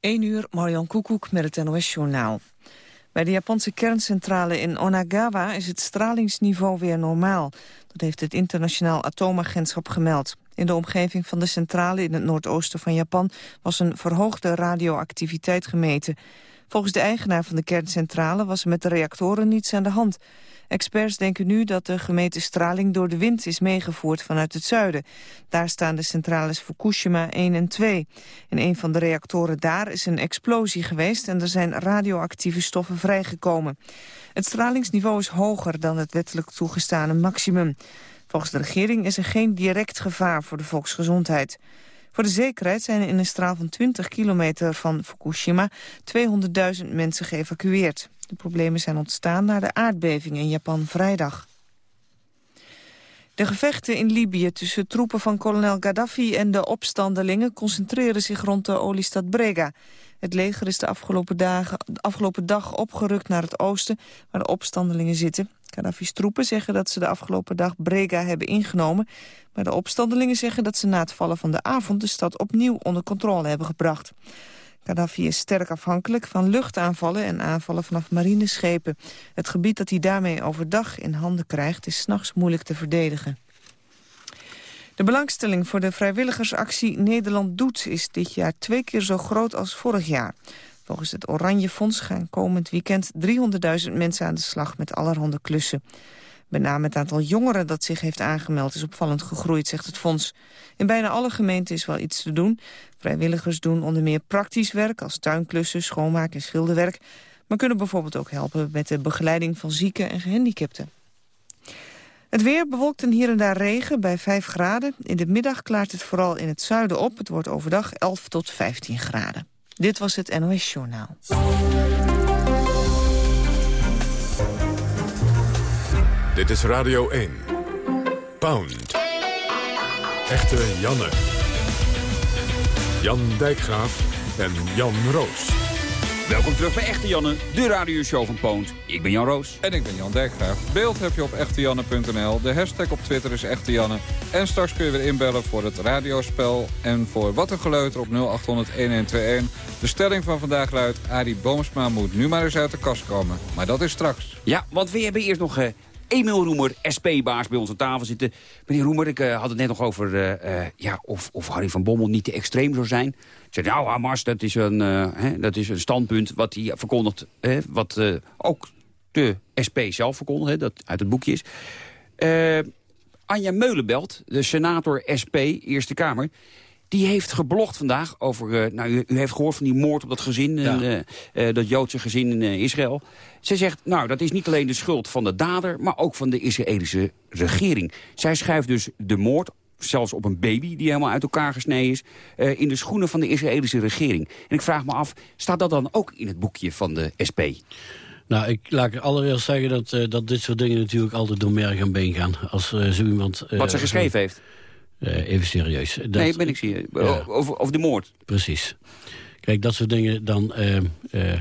1 uur, Marjan Koekoek met het NOS-journaal. Bij de Japanse kerncentrale in Onagawa is het stralingsniveau weer normaal. Dat heeft het internationaal atoomagentschap gemeld. In de omgeving van de centrale in het noordoosten van Japan... was een verhoogde radioactiviteit gemeten. Volgens de eigenaar van de kerncentrale was er met de reactoren niets aan de hand. Experts denken nu dat de gemeten straling door de wind is meegevoerd vanuit het zuiden. Daar staan de centrales Fukushima 1 en 2. In een van de reactoren daar is een explosie geweest en er zijn radioactieve stoffen vrijgekomen. Het stralingsniveau is hoger dan het wettelijk toegestane maximum. Volgens de regering is er geen direct gevaar voor de volksgezondheid. Voor de zekerheid zijn in een straal van 20 kilometer van Fukushima 200.000 mensen geëvacueerd. De problemen zijn ontstaan na de aardbeving in Japan vrijdag. De gevechten in Libië tussen troepen van kolonel Gaddafi en de opstandelingen concentreren zich rond de oliestad Brega. Het leger is de afgelopen, dagen, afgelopen dag opgerukt naar het oosten waar de opstandelingen zitten. Gaddafi's troepen zeggen dat ze de afgelopen dag Brega hebben ingenomen. Maar de opstandelingen zeggen dat ze na het vallen van de avond de stad opnieuw onder controle hebben gebracht. Gaddafi is sterk afhankelijk van luchtaanvallen en aanvallen vanaf marineschepen. Het gebied dat hij daarmee overdag in handen krijgt is s'nachts moeilijk te verdedigen. De belangstelling voor de vrijwilligersactie Nederland Doet is dit jaar twee keer zo groot als vorig jaar. Volgens het Oranje Fonds gaan komend weekend 300.000 mensen aan de slag met allerhande klussen. Met name het aantal jongeren dat zich heeft aangemeld is opvallend gegroeid, zegt het fonds. In bijna alle gemeenten is wel iets te doen. Vrijwilligers doen onder meer praktisch werk als tuinklussen, schoonmaak en schilderwerk. Maar kunnen bijvoorbeeld ook helpen met de begeleiding van zieken en gehandicapten. Het weer bewolkt en hier en daar regen bij 5 graden. In de middag klaart het vooral in het zuiden op. Het wordt overdag 11 tot 15 graden. Dit was het NOS Journaal. Dit is Radio 1. Pound. Echte Janne. Jan Dijkgraaf en Jan Roos. Welkom terug bij Echte Janne, de radioshow van Poont. Ik ben Jan Roos. En ik ben Jan Dijkgraaf. Beeld heb je op echtejanne.nl. De hashtag op Twitter is Echte Janne. En straks kun je weer inbellen voor het radiospel. En voor Wat een Geleuter op 0800-1121. De stelling van vandaag luidt... Arie Boomsma moet nu maar eens uit de kast komen. Maar dat is straks. Ja, want we hebben eerst nog... Uh, Emiel Roemer, SP-baas, bij ons aan tafel zitten. Meneer Roemer, ik uh, had het net nog over uh, ja, of, of Harry van Bommel niet te extreem zou zijn. Zeg, nou, Hamas, dat is een, hè, dat is een standpunt wat hij verkondigt... Hè, wat ook de SP zelf verkondigt, dat uit het boekje is. Anja Meulenbelt, de senator SP, Eerste Kamer... Die heeft geblogd vandaag over... Uh, nou, u, u, heeft gehoord van die moord op dat gezin, ja. uh, uh, dat Joodse gezin in Israël. Zij zegt, nou, dat is niet alleen de schuld van de dader... maar ook van de Israëlische regering. Zij schuift dus de moord zelfs op een baby die helemaal uit elkaar gesneden is... in de schoenen van de Israëlische regering. En ik vraag me af, staat dat dan ook in het boekje van de SP? Nou, ik laat ik allereerst zeggen dat, uh, dat dit soort dingen natuurlijk altijd door merg en been gaan. Als uh, zo iemand... Wat ze geschreven heeft? Even serieus. Dat, nee, ben ik zie. Ja. Over, over de moord. Precies. Kijk, dat soort dingen, dan, uh, uh,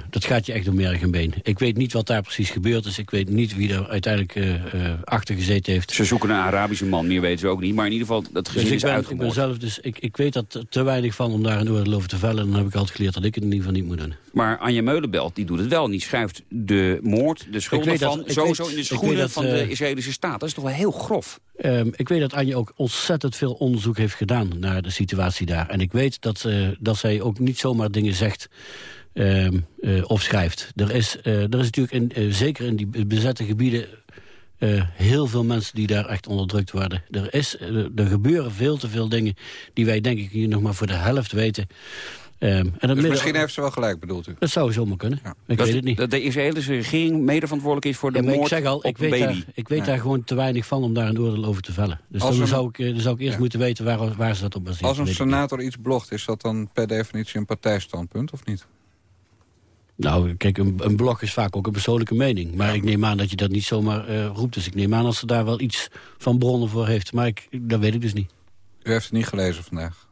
dat gaat je echt door merg en been. Ik weet niet wat daar precies gebeurd is. Ik weet niet wie er uiteindelijk uh, achter gezeten heeft. Ze zoeken een Arabische man, meer weten ze ook niet. Maar in ieder geval, dat gezin dus is ben, uitgemoord. Ik ben zelf, dus ik, ik weet dat te weinig van om daar een oordeel over te vellen. Dan heb ik altijd geleerd dat ik het in ieder geval niet moet doen. Maar Anja Meulenbelt, die doet het wel. Die schuift de moord, de schuld van, sowieso in de schoenen van de Israëlische staat. Dat is toch wel heel grof. Um, ik weet dat Anja ook ontzettend veel onderzoek heeft gedaan naar de situatie daar. En ik weet dat, uh, dat zij ook niet zomaar dingen zegt uh, uh, of schrijft. Er is, er is natuurlijk, in, zeker in die bezette gebieden... heel veel mensen die daar echt onderdrukt worden. Er, is, er gebeuren veel te veel dingen die wij denk ik hier nog maar voor de helft weten. Um, en dus midden... misschien heeft ze wel gelijk, bedoelt u? Dat zou zomaar kunnen. Ja. Ik dat weet het niet. Dat de Israëlische regering mede verantwoordelijk is voor de ja, moord ik zeg al, op ik weet baby. Daar, ik weet ja. daar gewoon te weinig van om daar een oordeel over te vellen. Dus dan, zou ik, dan zou ik eerst moeten weten waar, waar ze dat op baseren. Als een senator iets blogt, is dat dan per definitie een partijstandpunt of niet? Nou, kijk, een, een blog is vaak ook een persoonlijke mening. Maar ik neem aan dat je dat niet zomaar uh, roept. Dus ik neem aan dat ze daar wel iets van bronnen voor heeft. Maar ik, dat weet ik dus niet. U heeft het niet gelezen vandaag?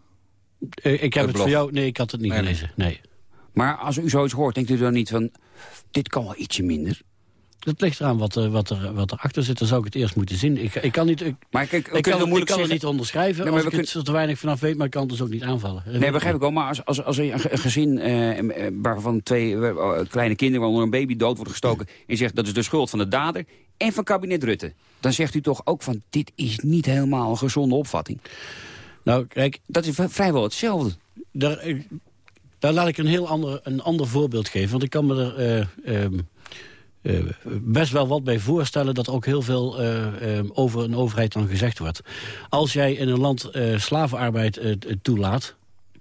Uh, ik heb het, het voor jou... Nee, ik had het niet nee, gelezen. Nee. Maar als u zoiets hoort, denkt u dan niet van... dit kan wel ietsje minder? dat ligt eraan wat, er, wat, er, wat erachter zit. Dan zou ik het eerst moeten zien. Ik, ik kan, niet, ik, Maar kijk, ik kan, het ik kan het niet onderschrijven Nee, maar als we ik het er te weinig vanaf weet... maar ik kan het dus ook niet aanvallen. Nee, begrijp ik wel. Maar als, als, als er een ge- een gezin eh, eh, waarvan twee eh, kleine kinderen... waaronder een baby dood wordt gestoken... en zegt dat is de schuld van de dader en van kabinet Rutte... dan zegt u toch ook van dit is niet helemaal een gezonde opvatting. Nou, kijk, Dat is vrijwel hetzelfde. daar, eh, daar laat ik een heel ander, een ander voorbeeld geven. Want ik kan me er eh, ehm, eh, best wel wat bij voorstellen... dat ook heel veel eh, ehm, over een overheid dan gezegd wordt. Als jij in een land slavenarbeid toelaat...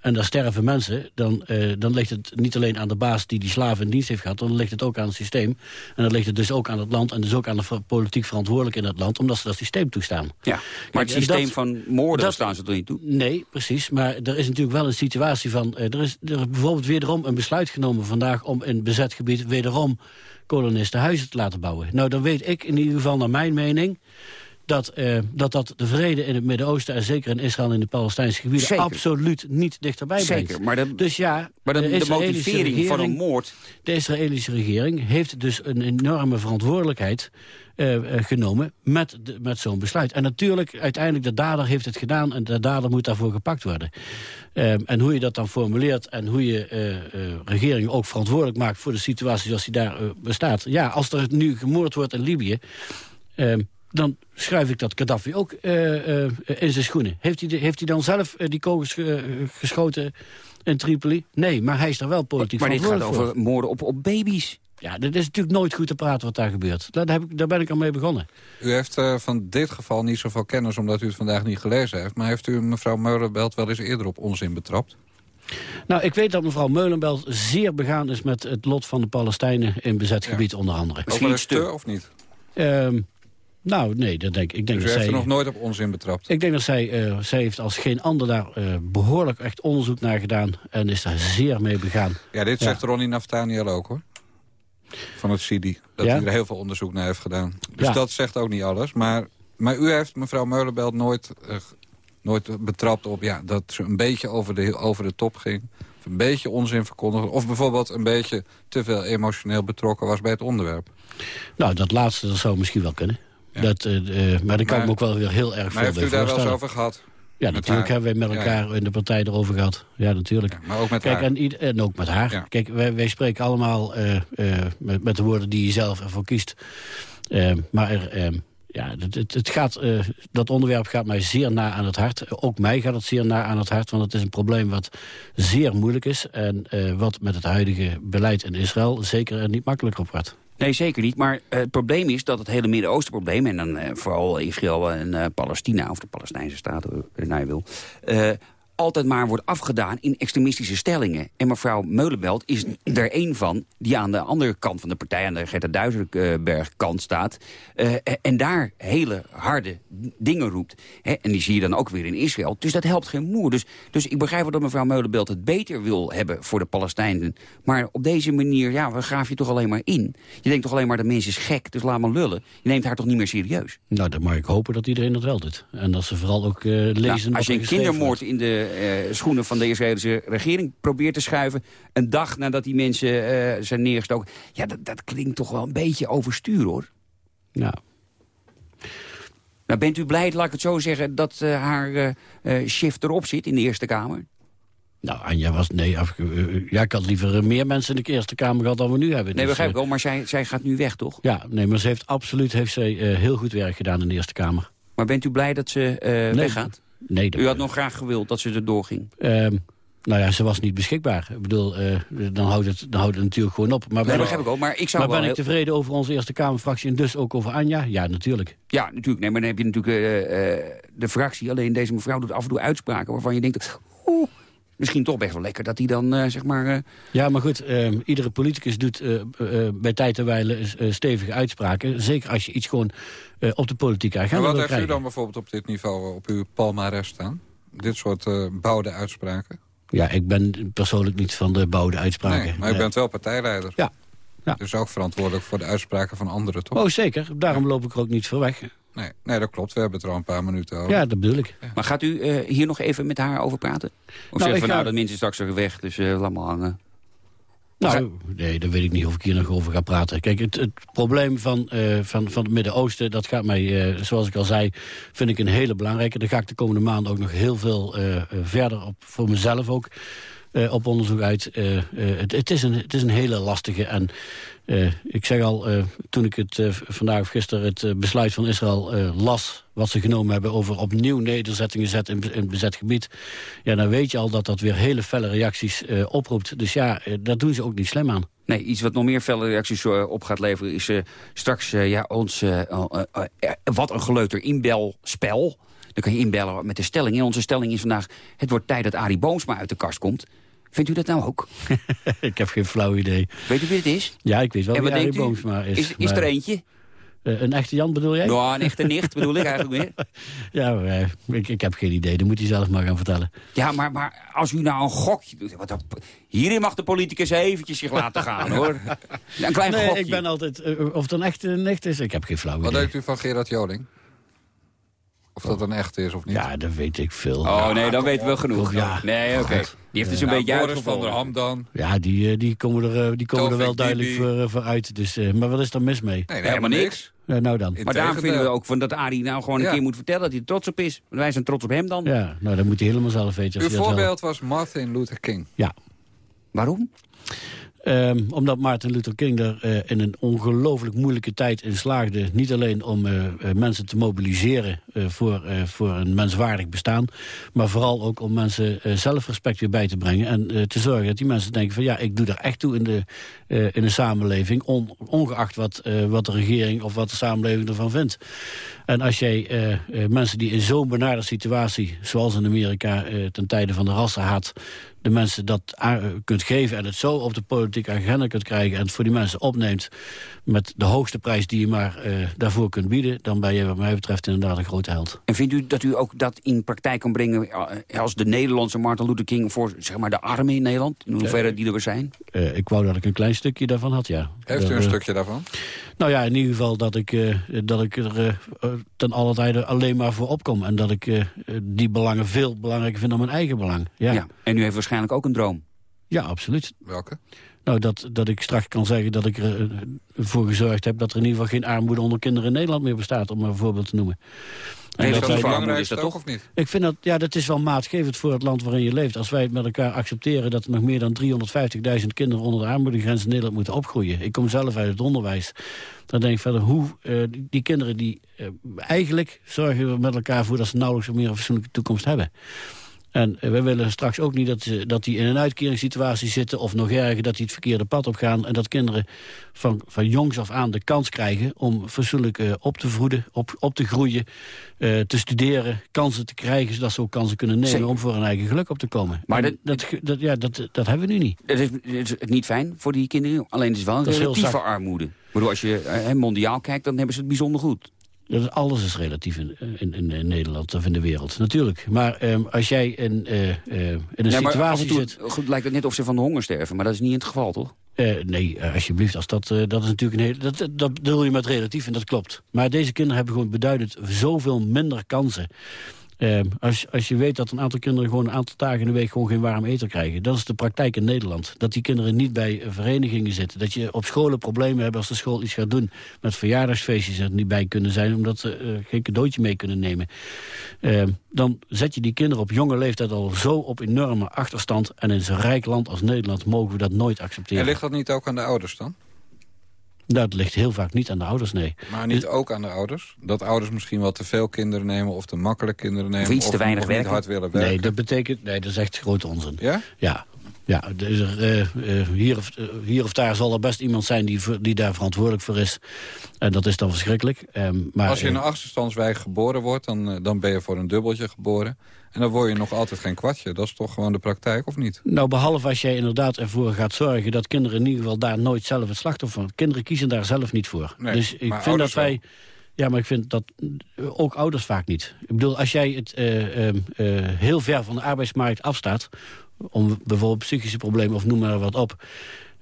en daar sterven mensen, dan, eh, dan ligt het niet alleen aan de baas... die die slaven in dienst heeft gehad, dan ligt het ook aan het systeem. En dan ligt het dus ook aan het land... en dus ook aan de politiek verantwoordelijk in het land... omdat ze dat systeem toestaan. Ja. Maar Kijk, het systeem dat- van moorden dat- staan ze er niet toe. Nee, precies. Maar er is natuurlijk wel een situatie van... eh, er, is, er is bijvoorbeeld wederom een besluit genomen vandaag... om in bezet gebied wederom kolonisten huizen te laten bouwen. Nou, dan weet ik in ieder geval naar mijn mening... Dat, eh, dat dat de vrede in het Midden-Oosten... en zeker in Israël en in de Palestijnse gebieden... Zeker. absoluut niet dichterbij brengt. Zeker, maar de, Dus ja, maar de, de, motivering van een moord... de Israëlische regering heeft dus een enorme verantwoordelijkheid eh, eh, genomen met, de- met zo'n besluit. En natuurlijk, uiteindelijk, de dader heeft het gedaan en de dader moet daarvoor gepakt worden. En hoe je dat dan formuleert en hoe je regering ook verantwoordelijk maakt voor de situatie zoals die daar bestaat. Ja, als er nu gemoord wordt in Libië... dan schrijf ik dat Gaddafi ook eh, eh, in zijn schoenen. Heeft hij, de- heeft hij dan zelf eh, die kogels geschoten in Tripoli? Nee, maar hij is daar wel politiek Maar dit gaat voor. over moorden op, op baby's. Ja, dat is natuurlijk nooit goed te praten wat daar gebeurt. Daar, heb ik, daar ben ik al mee begonnen. U heeft eh, van dit geval niet zoveel kennis omdat u het vandaag niet gelezen heeft. Maar heeft u mevrouw Meulenbelt wel eens eerder op onzin betrapt? Nou, ik weet dat mevrouw Meulenbelt zeer begaan is met het lot van de Palestijnen in bezet Ja. gebied onder andere. Misschien te of niet? Ehm, nou, nee, dat denk ik. Ik denk Dus u dat heeft er zij... nog nooit op onzin betrapt? Ik denk dat zij, eh, zij heeft als geen ander daar eh, behoorlijk echt onderzoek naar gedaan... en is daar zeer mee begaan. Ja, dit Ja. zegt Ronnie Naftaniel ook, hoor. Van het CIDI. Dat Ja? hij er heel veel onderzoek naar heeft gedaan. Dus Ja. dat zegt ook niet alles. Maar, maar u heeft mevrouw Meulenbelt nooit, eh, nooit betrapt op... Ja, dat ze een beetje over de, over de top ging. Of een beetje onzin verkondigde. Of bijvoorbeeld een beetje te veel emotioneel betrokken was bij het onderwerp. Nou, dat laatste dat zou misschien wel kunnen. Ja. Dat, eh, eh, maar daar kan ik Maar- me ook wel weer heel erg Maar veel heeft bij u daar wel eens over gehad? Ja, met natuurlijk haar? hebben wij met Ja, elkaar in de partij erover gehad. Ja, natuurlijk. Ja, maar ook met Kijk, haar. en, en ook met haar. Kijk, wij, wij spreken allemaal eh, met, met de woorden die je zelf ervoor kiest. Maar er, ja, het, het, gaat, dat onderwerp gaat mij zeer na aan het hart. Ook mij gaat het zeer na aan het hart, want het is een probleem wat zeer moeilijk is. En wat met het huidige beleid in Israël zeker er niet makkelijker op wordt. Nee, zeker niet. Maar eh, het probleem is dat het hele Midden-Oosten-probleem... en dan eh, vooral Israël en eh, Palestina, of de Palestijnse staat, naar je wil... altijd maar wordt afgedaan in extremistische stellingen. En mevrouw Meulenbelt is er één van die aan de andere kant van de partij... aan de Gerda Duisenberg-kant staat... eh, en daar hele harde dingen roept. Hè, en die zie je dan ook weer in Israël. Dus dat helpt geen moer. Dus, dus ik begrijp wel dat mevrouw Meulenbelt het beter wil hebben voor de Palestijnen. Maar op deze manier, ja, we graaf je toch alleen maar in. Je denkt toch alleen maar, de mens is gek, dus laat maar lullen. Je neemt haar toch niet meer serieus. Nou, dan mag ik hopen dat iedereen dat wel doet. En dat ze vooral ook eh, lezen Nou, als je een kindermoord in de eh, schoenen van de Israëlische regering probeert te schuiven... een dag nadat die mensen eh, zijn neergestoken... ja, dat, dat klinkt toch wel een beetje overstuur, hoor. Nou, Nou, bent u blij, laat ik het zo zeggen, dat eh, haar shift erop zit in de Eerste Kamer? Nou, Anja was... Nee, af, ja, ik had liever meer mensen in de Eerste Kamer gehad dan we nu hebben. Nee, Dus, begrijp ik wel, maar zij, zij gaat nu weg, toch? Ja, nee, maar ze heeft absoluut heeft zij, heel goed werk gedaan in de Eerste Kamer. Maar bent u blij dat ze weggaat? Nee, U had nog graag gewild dat ze er doorging. Ehm, nou ja, ze was niet beschikbaar. Ik bedoel, eh, dan, houdt het, dan houdt het natuurlijk gewoon op. Maar Nee, ben, begrijp ik ook, maar ik zou maar wel... ben ik tevreden over onze Eerste Kamerfractie en dus ook over Anja? Ja, natuurlijk. Ja, natuurlijk. Nee, maar dan heb je natuurlijk eh, eh, de fractie. Alleen deze mevrouw doet af en toe uitspraken waarvan je denkt... Oeh, misschien toch best wel lekker dat hij dan, eh, zeg maar... eh, Ja, maar goed, ehm, iedere politicus doet eh, eh, bij tijd en wijle stevige uitspraken. Zeker als je iets gewoon eh, op de politieke En agenda wat wil heeft u dan bijvoorbeeld op dit niveau op uw palmares staan? Dit soort eh bouwde uitspraken? Ja, ik ben persoonlijk niet van de bouwde uitspraken. Nee, maar u bent wel partijleider. Ja. Ja. Dus ook verantwoordelijk voor de uitspraken van anderen, toch? Oh, zeker. Daarom loop ik er ook niet voor weg. Nee, nee, dat klopt. We hebben het er al een paar minuten over. Ja, dat bedoel ik. Maar gaat u eh, hier nog even met haar over praten? Of Nou, van, ga- nou, dat mensen straks er weg, dus eh laat maar hangen. Nou, nee, daar weet ik niet of ik hier nog over ga praten. Kijk, het, het probleem van, uh, van, van het Midden-Oosten... dat gaat mij, uh, zoals ik al zei, vind ik een hele belangrijke. Daar ga ik de komende maanden ook nog heel veel uh, verder op, voor mezelf ook... op onderzoek uit. Het, het, is een, het is een hele lastige en ik zeg al, toen ik het vandaag of gisteren het besluit van Israël las... wat ze genomen hebben over opnieuw nederzettingen zetten in, in bezet gebied... ja, dan weet je al dat dat weer hele felle reacties oproept. Dus ja, daar doen ze ook niet slim aan. Nee, iets wat nog meer felle reacties op gaat leveren... is straks ja, ons wat een geleuter inbelspel... Dan kan je inbellen met de stelling. En onze stelling is vandaag... het wordt tijd dat Arie Boomsma uit de kast komt. Vindt u dat nou ook? ik heb geen flauw idee. Weet u wie het is? Ja, ik weet wel wie Arie Boomsma is. Is, is er eentje? Uh, een echte Jan bedoel jij? Nou, een echte nicht bedoel ik eigenlijk meer. ja, uh, ik, ik heb geen idee. Dat moet hij zelf maar gaan vertellen. Ja, maar, maar als u nou een gokje doet... Wat, hierin mag de politicus eventjes zich laten gaan, hoor. Een klein nee, gokje. ik ben altijd... Uh, of het een echte nicht is, ik heb geen flauw Wat idee. denkt u van Gerard Joling? Of dat een echt is of niet? Ja, dat weet ik veel. Oh nee, dan weten we genoeg. Ja. Nee, oké. Okay. Die heeft dus een beetje Boris van der Ham dan. Ja, die, die komen er, die komen er wel duidelijk voor, voor, uit. Dus, maar wat is er mis mee? Nee, nee helemaal niks. Ja, nou dan. Maar daarom vinden we ook van dat Arie nou gewoon een ja. keer moet vertellen dat hij er trots op is. Want wij zijn trots op hem dan. Ja, nou dan moet hij helemaal zelf weten. Uw voorbeeld was Martin Luther King. Ja. Waarom? Um, omdat Martin Luther King er uh, in een ongelooflijk moeilijke tijd in slaagde... niet alleen om uh, uh, mensen te mobiliseren voor, voor een menswaardig bestaan... maar vooral ook om mensen zelfrespect weer bij te brengen... en te zorgen dat die mensen denken van... ja, ik doe er echt toe in de, in de samenleving... On, ongeacht wat, wat de regering of wat de samenleving ervan vindt. En als jij mensen die in zo'n benarde situatie... zoals in Amerika ten tijde van de rassenhaat de mensen dat kunt geven... en het zo op de politieke agenda kunt krijgen... en het voor die mensen opneemt met de hoogste prijs die je maar uh, daarvoor kunt bieden... dan ben je wat mij betreft inderdaad een grote held. En vindt u dat u ook dat in praktijk kan brengen... als de Nederlandse Martin Luther King voor zeg maar, de armen in Nederland? In hoeverre die er zijn? Uh, ik wou dat ik een klein stukje daarvan had, ja. Heeft u een uh, stukje daarvan? Nou ja, in ieder geval dat ik, dat ik er ten alle tijde alleen maar voor opkom. En dat ik die belangen veel belangrijker vind dan mijn eigen belang. Ja. ja. En u heeft waarschijnlijk ook een droom? Ja, absoluut. Welke? Nou, dat, dat ik straks kan zeggen dat ik ervoor gezorgd heb... dat er in ieder geval geen armoede onder kinderen in Nederland meer bestaat... om maar een voorbeeld te noemen. En dat, dat belangrijk is dat toch of niet? Ik vind dat, ja, dat is wel maatgevend voor het land waarin je leeft. Als wij het met elkaar accepteren dat er nog meer dan 350.000 kinderen onder de armoedegrens in Nederland moeten opgroeien. Ik kom zelf uit het onderwijs. Dan denk ik verder, hoe uh, die, kinderen die uh, eigenlijk zorgen we met elkaar voor dat ze nauwelijks meer een fatsoenlijke toekomst hebben. En we willen straks ook niet dat, ze, dat die in een uitkeringssituatie zitten... of nog erger, dat die het verkeerde pad op gaan... en dat kinderen van, van jongs af aan de kans krijgen... om fatsoenlijk uh, op te voeden, op, op te groeien, uh, te studeren... kansen te krijgen, zodat ze ook kansen kunnen nemen... Zeker. om voor hun eigen geluk op te komen. Maar dat, dat, dat, ja, dat, dat hebben we nu niet. Dat is, is niet fijn voor die kinderen, alleen het is wel een relatieve armoede. Ik bedoel, als je mondiaal kijkt, dan hebben ze het bijzonder goed. Dat alles is relatief in, in, in, Nederland of in de wereld, natuurlijk. Maar um, als jij in, uh, uh, in een ja, situatie toe, zit... Goed, lijkt het net of ze van de honger sterven, maar dat is niet het geval, toch? Uh, nee, alsjeblieft. Als dat, dat is natuurlijk een hele, dat, dat bedoel je met relatief en dat klopt. Maar deze kinderen hebben gewoon beduidend zoveel minder kansen. Uh, als, als je weet dat een aantal kinderen gewoon een aantal dagen in de week gewoon geen warm eten krijgen. Dat is de praktijk in Nederland. Dat die kinderen niet bij verenigingen zitten. Dat je op scholen problemen hebt als de school iets gaat doen met verjaardagsfeestjes er niet bij kunnen zijn. Omdat ze uh, geen cadeautje mee kunnen nemen. Uh, dan zet je die kinderen op jonge leeftijd al zo op enorme achterstand. En in zo'n rijk land als Nederland mogen we dat nooit accepteren. En ligt dat niet ook aan de ouders dan? Dat ligt heel vaak niet aan de ouders, nee. Maar niet dus, ook aan de ouders? Dat ouders misschien wel te veel kinderen nemen... of te makkelijk kinderen nemen... Of iets te weinig werken. hard willen werken? Nee, dat betekent... Nee, dat is echt grote onzin. Ja? Ja. Ja, dus er, uh, uh, hier, of, uh, hier of daar zal er best iemand zijn die, die daar verantwoordelijk voor is. En dat is dan verschrikkelijk. Um, maar, Als je in een achterstandswijk geboren wordt, dan, dan ben je voor een dubbeltje geboren. En dan word je nog altijd geen kwartje. Dat is toch gewoon de praktijk, of niet? Nou, behalve als jij inderdaad ervoor gaat zorgen... dat kinderen in ieder geval daar nooit zelf het slachtoffer van... Kinderen kiezen daar zelf niet voor. Nee, dus ik vind dat wij... Wel. Ja, maar ik vind dat ook ouders vaak niet. Ik bedoel, als jij het uh, uh, heel ver van de arbeidsmarkt afstaat... om bijvoorbeeld psychische problemen of noem maar wat op...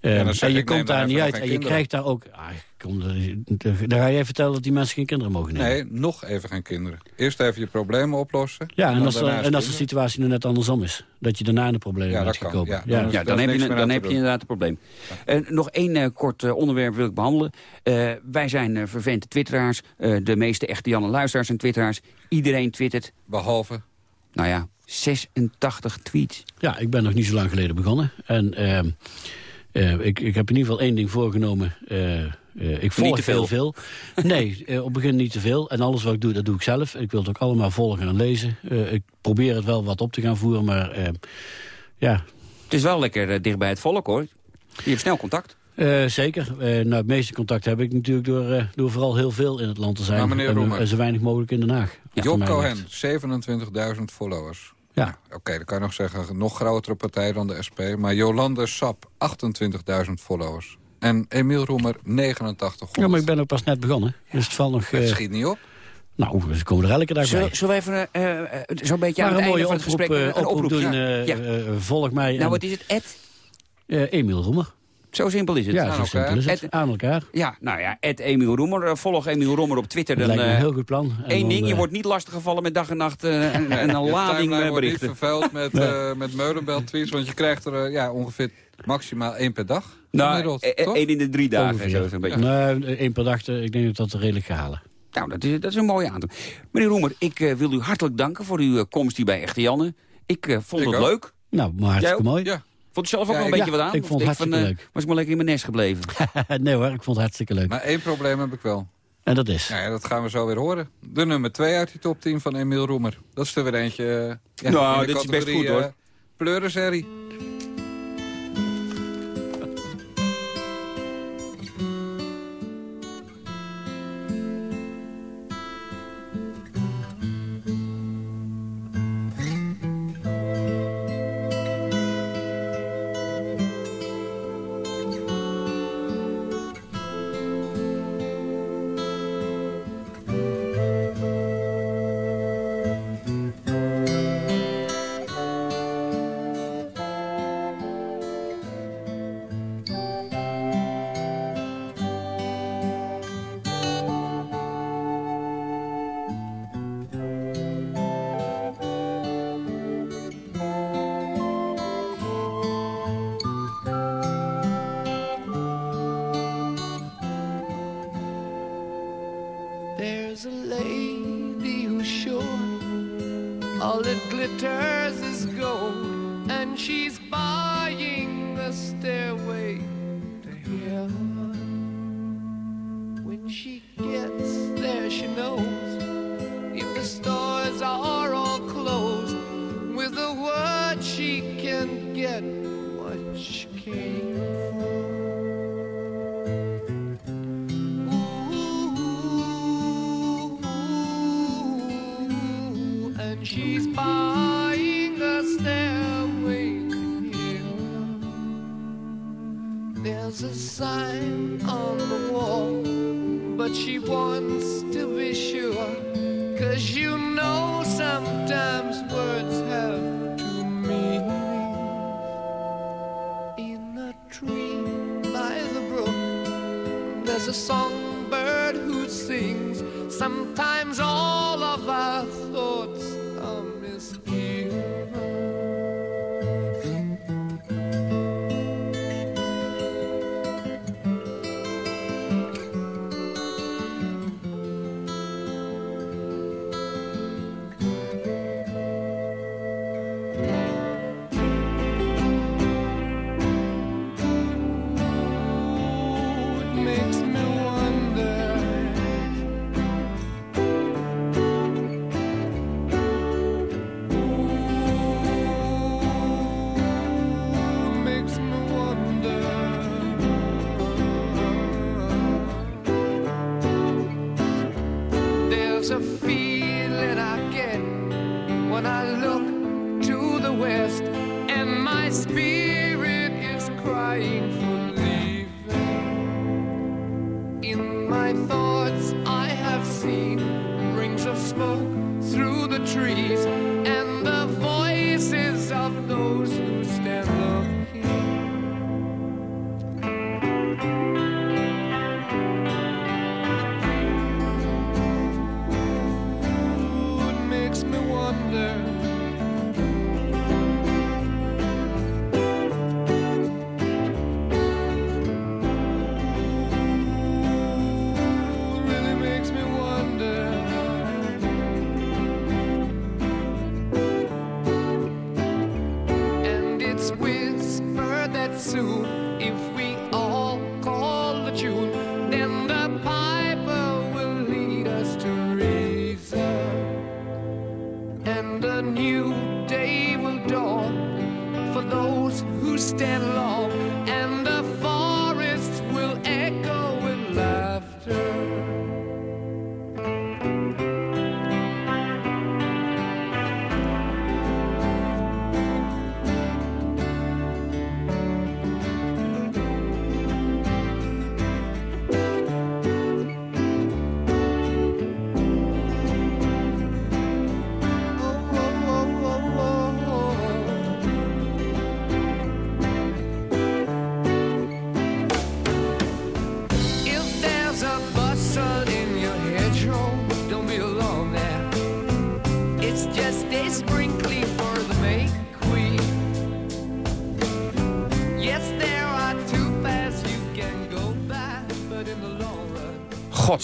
Uh, dan en je komt daar niet uit. En je krijgt daar ook... Ah, kom, er- dan ga jij vertellen dat die mensen geen kinderen mogen nemen. Nee, nog even geen kinderen. Eerst even je problemen oplossen. Ja, en als, en als de situatie nu net andersom is. Dat je daarna de problemen Ja, kan. gekomen. Ja, Ja, dan is- Ja, daar dan heb, je, dan heb je inderdaad een probleem. En nog één eh, kort eh, onderwerp wil ik behandelen. Eh, wij zijn vervente twitteraars. Eh, de meeste echte Janne luisteraars en twitteraars. Iedereen twittert. Behalve, Nou ja, 86 tweets. Ja, ik ben nog niet zo lang geleden begonnen. En eh, ik, ik heb in ieder geval één ding voorgenomen. Eh, eh, ik volg te veel. heel veel. Nee, eh, op het begin niet te veel. En alles wat ik doe, dat doe ik zelf. Ik wil het ook allemaal volgen en lezen. Eh, ik probeer het wel wat op te gaan voeren, maar ja... Het is wel lekker eh, dicht bij het volk hoor. Je hebt snel contact. eh, zeker. Eh, nou, het meeste contact heb ik natuurlijk door, door vooral heel veel in het land te zijn. Maar meneer en, Roemer. en zo weinig mogelijk in Den Haag. Ja, Job Cohen, ligt. 27.000 followers. Ja. Oké, dan kan je nog zeggen, een nog grotere partij dan de SP. Maar Jolande Sap, 28.000 followers. En Emiel Roemer, 89. ja, maar ik ben ook pas net begonnen. Dus het valt nog... Het eh, schiet niet op. nou, ze komen er elke dag bij. Zullen, zullen we even eh, eh, zo'n beetje Maar aan het een einde van het oproep, gesprek eh, een oproep oproep doen. Ja. Ja. volg mij. Nou, en, wat is het? Ed? Emiel Roemer. Zo simpel is het. Ja, aan zo elkaar. simpel is het. Aan elkaar. Ja, nou ja, Ed Emiel Roemer. Eh, Volg Emiel Roemer op Twitter. Dat Dan, lijkt me eh, een heel goed plan. Eén dan, ding, je eh, wordt niet lastiggevallen met dag en nacht eh, en, en een Je lading eh, wordt niet berichten. vervuild met, eh met Meulenbelt-tweets. Want je krijgt er eh, ja, ongeveer maximaal één per dag. Nou, eh, eh, toch? één in de drie dagen. ongeveer. Zo, zo'n beetje. Nee, één per dag. eh, Ik denk dat dat redelijk gaat halen. Nou, dat is, dat is een mooie aantal. Meneer Roemer, ik eh, wil u hartelijk danken voor uw eh, komst hier bij Echte Janne. Ik eh, vond Ik het ook. leuk. Nou, maar hartstikke ook? mooi. Ja, Vond u zelf ook Ja, nog een ik- beetje wat aan? ik vond het van, hartstikke eh, leuk. Was ik maar lekker in mijn nest gebleven. nee hoor, ik vond het hartstikke leuk. maar één probleem heb ik wel. En dat is? Ja, ja, dat gaan we zo weer horen. De nummer 2 uit die top 10 van Emiel Roemer. Dat is er weer eentje. eh, ja, Nou, dit is best goed, hoor. eh, Pleurenserie. mistakes.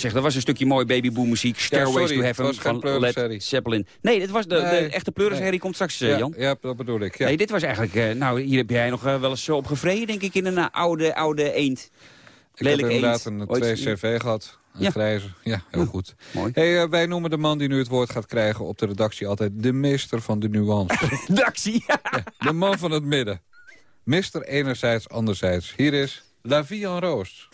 Zeg, dat was een stukje mooie babyboom-muziek. Stairways sorry, to Heaven van. Led Zeppelin. Nee, dit was de, de Nee. echte pleurenserie. komt straks, eh, Ja, Jan. ja, dat bedoel ik. Ja. Nee, dit was eigenlijk... eh, nou, hier heb jij nog eh, wel eens zo op gevreden, denk ik, in een eh, oude, oude eend. ik heb inderdaad eend. een Ooit- 2CV gehad. Een Ja. grijze. Ja, heel goed. Mooi. Hey, eh, wij noemen de man die nu het woord gaat krijgen op de redactie altijd de meester van de nuance. Daxie. de man van het midden. Mister enerzijds, anderzijds. Hier is La Vie en Roos.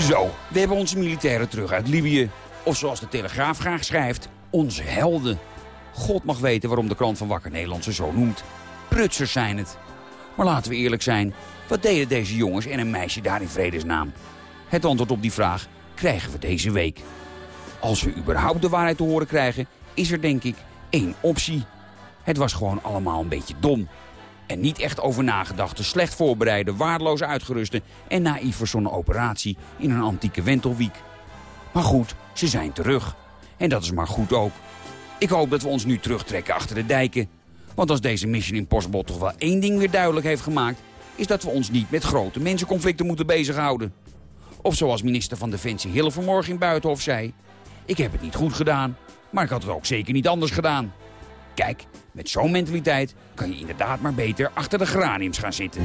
Zo, we hebben onze militairen terug uit Libië. Of zoals de Telegraaf graag schrijft, onze helden. God mag weten waarom de krant van Wakker Nederland ze zo noemt. Prutsers zijn het. Maar laten we eerlijk zijn, wat deden deze jongens en een meisje daar in vredesnaam? Het antwoord op die vraag krijgen we deze week. Als we überhaupt de waarheid te horen krijgen, is er denk ik één optie. Het was gewoon allemaal een beetje dom. En niet echt over nagedachte, slecht voorbereide, waardeloos uitgeruste en naïef verzonnen operatie in een antieke Wentelwiek. Maar goed, ze zijn terug. En dat is maar goed ook. Ik hoop dat we ons nu terugtrekken achter de dijken. Want als deze Mission Impossible toch wel één ding weer duidelijk heeft gemaakt... is dat we ons niet met grote mensenconflicten moeten bezighouden. Of zoals minister van Defensie Hille vanmorgen in Buitenhof zei... ik heb het niet goed gedaan, maar ik had het ook zeker niet anders gedaan. Kijk, met zo'n mentaliteit kan je inderdaad maar beter achter de geraniums gaan zitten.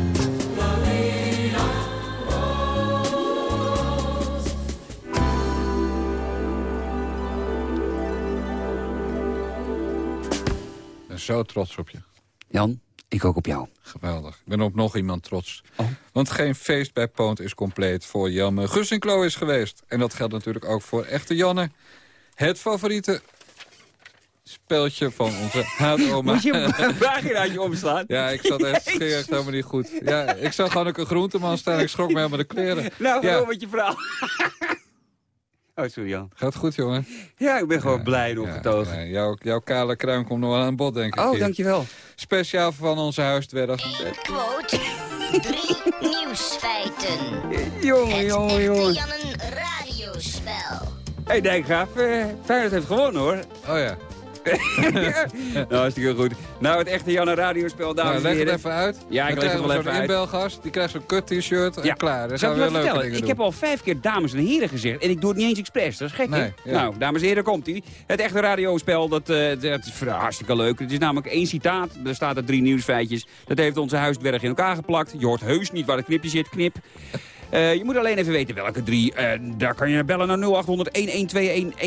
Ik ben zo trots op je. Jan, ik ook op jou. Geweldig. Ik ben op nog iemand trots. Oh. Want geen feest bij Poont is compleet voor Janne Gussinklo is geweest. En dat geldt natuurlijk ook voor echte Janne. Het favoriete speltje van onze haatoma. Moet je een paginaatje omslaan? Ja, ik zat echt, helemaal niet goed. Ja, ik zag gewoon ook een groenteman staan. Ik schrok me helemaal de kleren. Nou, Ja. gewoon met je verhaal. oh, sorry Jan. Gaat goed, jongen? Ja, ik ben gewoon blij en opgetogen. Ja, ja, jouw, jouw kale kruim komt nog wel aan bod, denk ik. Oh, hier. dankjewel. Speciaal van onze huisdwerg. Quote. Drie nieuwsfeiten. Jongen, Het jongen, echte jongen. Jannen radiospel. Hé, Dijkgraaf, eh Feyenoord heeft gewonnen, hoor. Oh ja. nou, hartstikke goed. Nou, het echte Janne radiospel, dames Nou, en leg het heren. even uit. Ja, ik leg het wel we even uit. inbelgast. Die krijgt zo'n kut t-shirt en klaar. Dan gaan ik we vertellen? Ik doen. heb al vijf keer dames en heren gezegd. En ik doe het niet eens expres. Dat is gek? Nee, ja. Nou, dames en heren, komt ie. Het echte radiospel, dat, eh, dat is hartstikke leuk. Het is namelijk één citaat. Er staat er drie nieuwsfeitjes. Dat heeft onze huisdwerg in elkaar geplakt. Je hoort heus niet waar het knipje zit. Knip. Eh, je moet alleen even weten welke drie. Eh, daar kan je naar bellen naar 0800 1121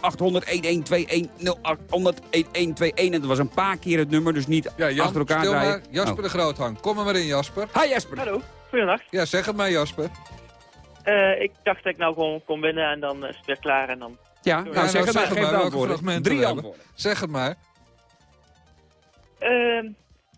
11 0800 1121 0800 1121. En dat was een paar keer het nummer, dus niet Ja, Jan, achter elkaar draaien. maar. Jasper Oh. de Groothang. Kom er maar in, Jasper. Hi Jesper. Hallo, goedendag. Ja, zeg het maar, Jasper. Eh, ik dacht dat ik nou gewoon kon winnen en dan is het weer klaar en dan... Ja, nou Ja, zeg nou, het maar. zeg Geef maar welke Drie antwoorden. Zeg het maar. Ehm,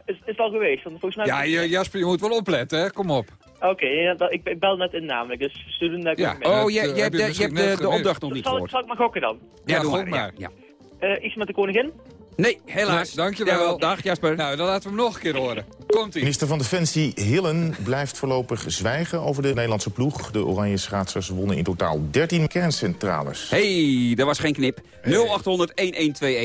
is, is het al geweest? Want volgens mij... Ja, je- Jasper, je moet wel opletten, hè? Kom op. Oké, ja, ik, ik bel net in namelijk, dus student dat ik Ja. ook mee. Oh, eh, je hebt, je hebt de, de opdracht nog niet zal, ik, gehoord. zal ik maar gokken dan? Ja, doe gok maar. maar. Ja, Eh, iets met de koningin? Nee, helaas. Nee, dankjewel. Jawel, dag Jasper. Nou, dan laten we hem nog een keer horen. Komt-ie. Minister van Defensie Hillen blijft voorlopig zwijgen over de Nederlandse ploeg. De Oranje Schaatsers wonnen in totaal 13 kerncentrales. Hey, dat was geen knip. 0800-1121,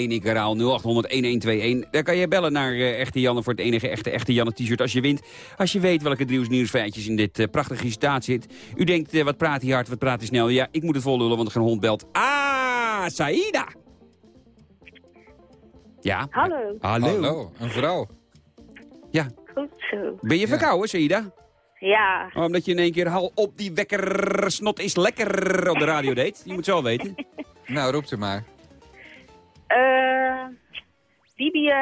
ik herhaal 0800-1121. Daar kan je bellen naar eh, Echte Janne voor het enige echte Echte Janne t-shirt als je wint. Als je weet welke nieuws nieuwsfeitjes in dit eh, prachtige citaat zit. U denkt, eh, wat praat hij hard, wat praat hij snel? Ja, ik moet het vollullen, want er geen hond belt. Ah, Saïda! Ja? Hallo. Hallo. Hallo, een vrouw. Ja. Goed zo. Ben je verkouden, Saïda? Ja. Omdat je in één keer hal op die wekker, snot is lekker op de radio deed. Je moet zo weten. Nou, roept u maar. Eh Libië.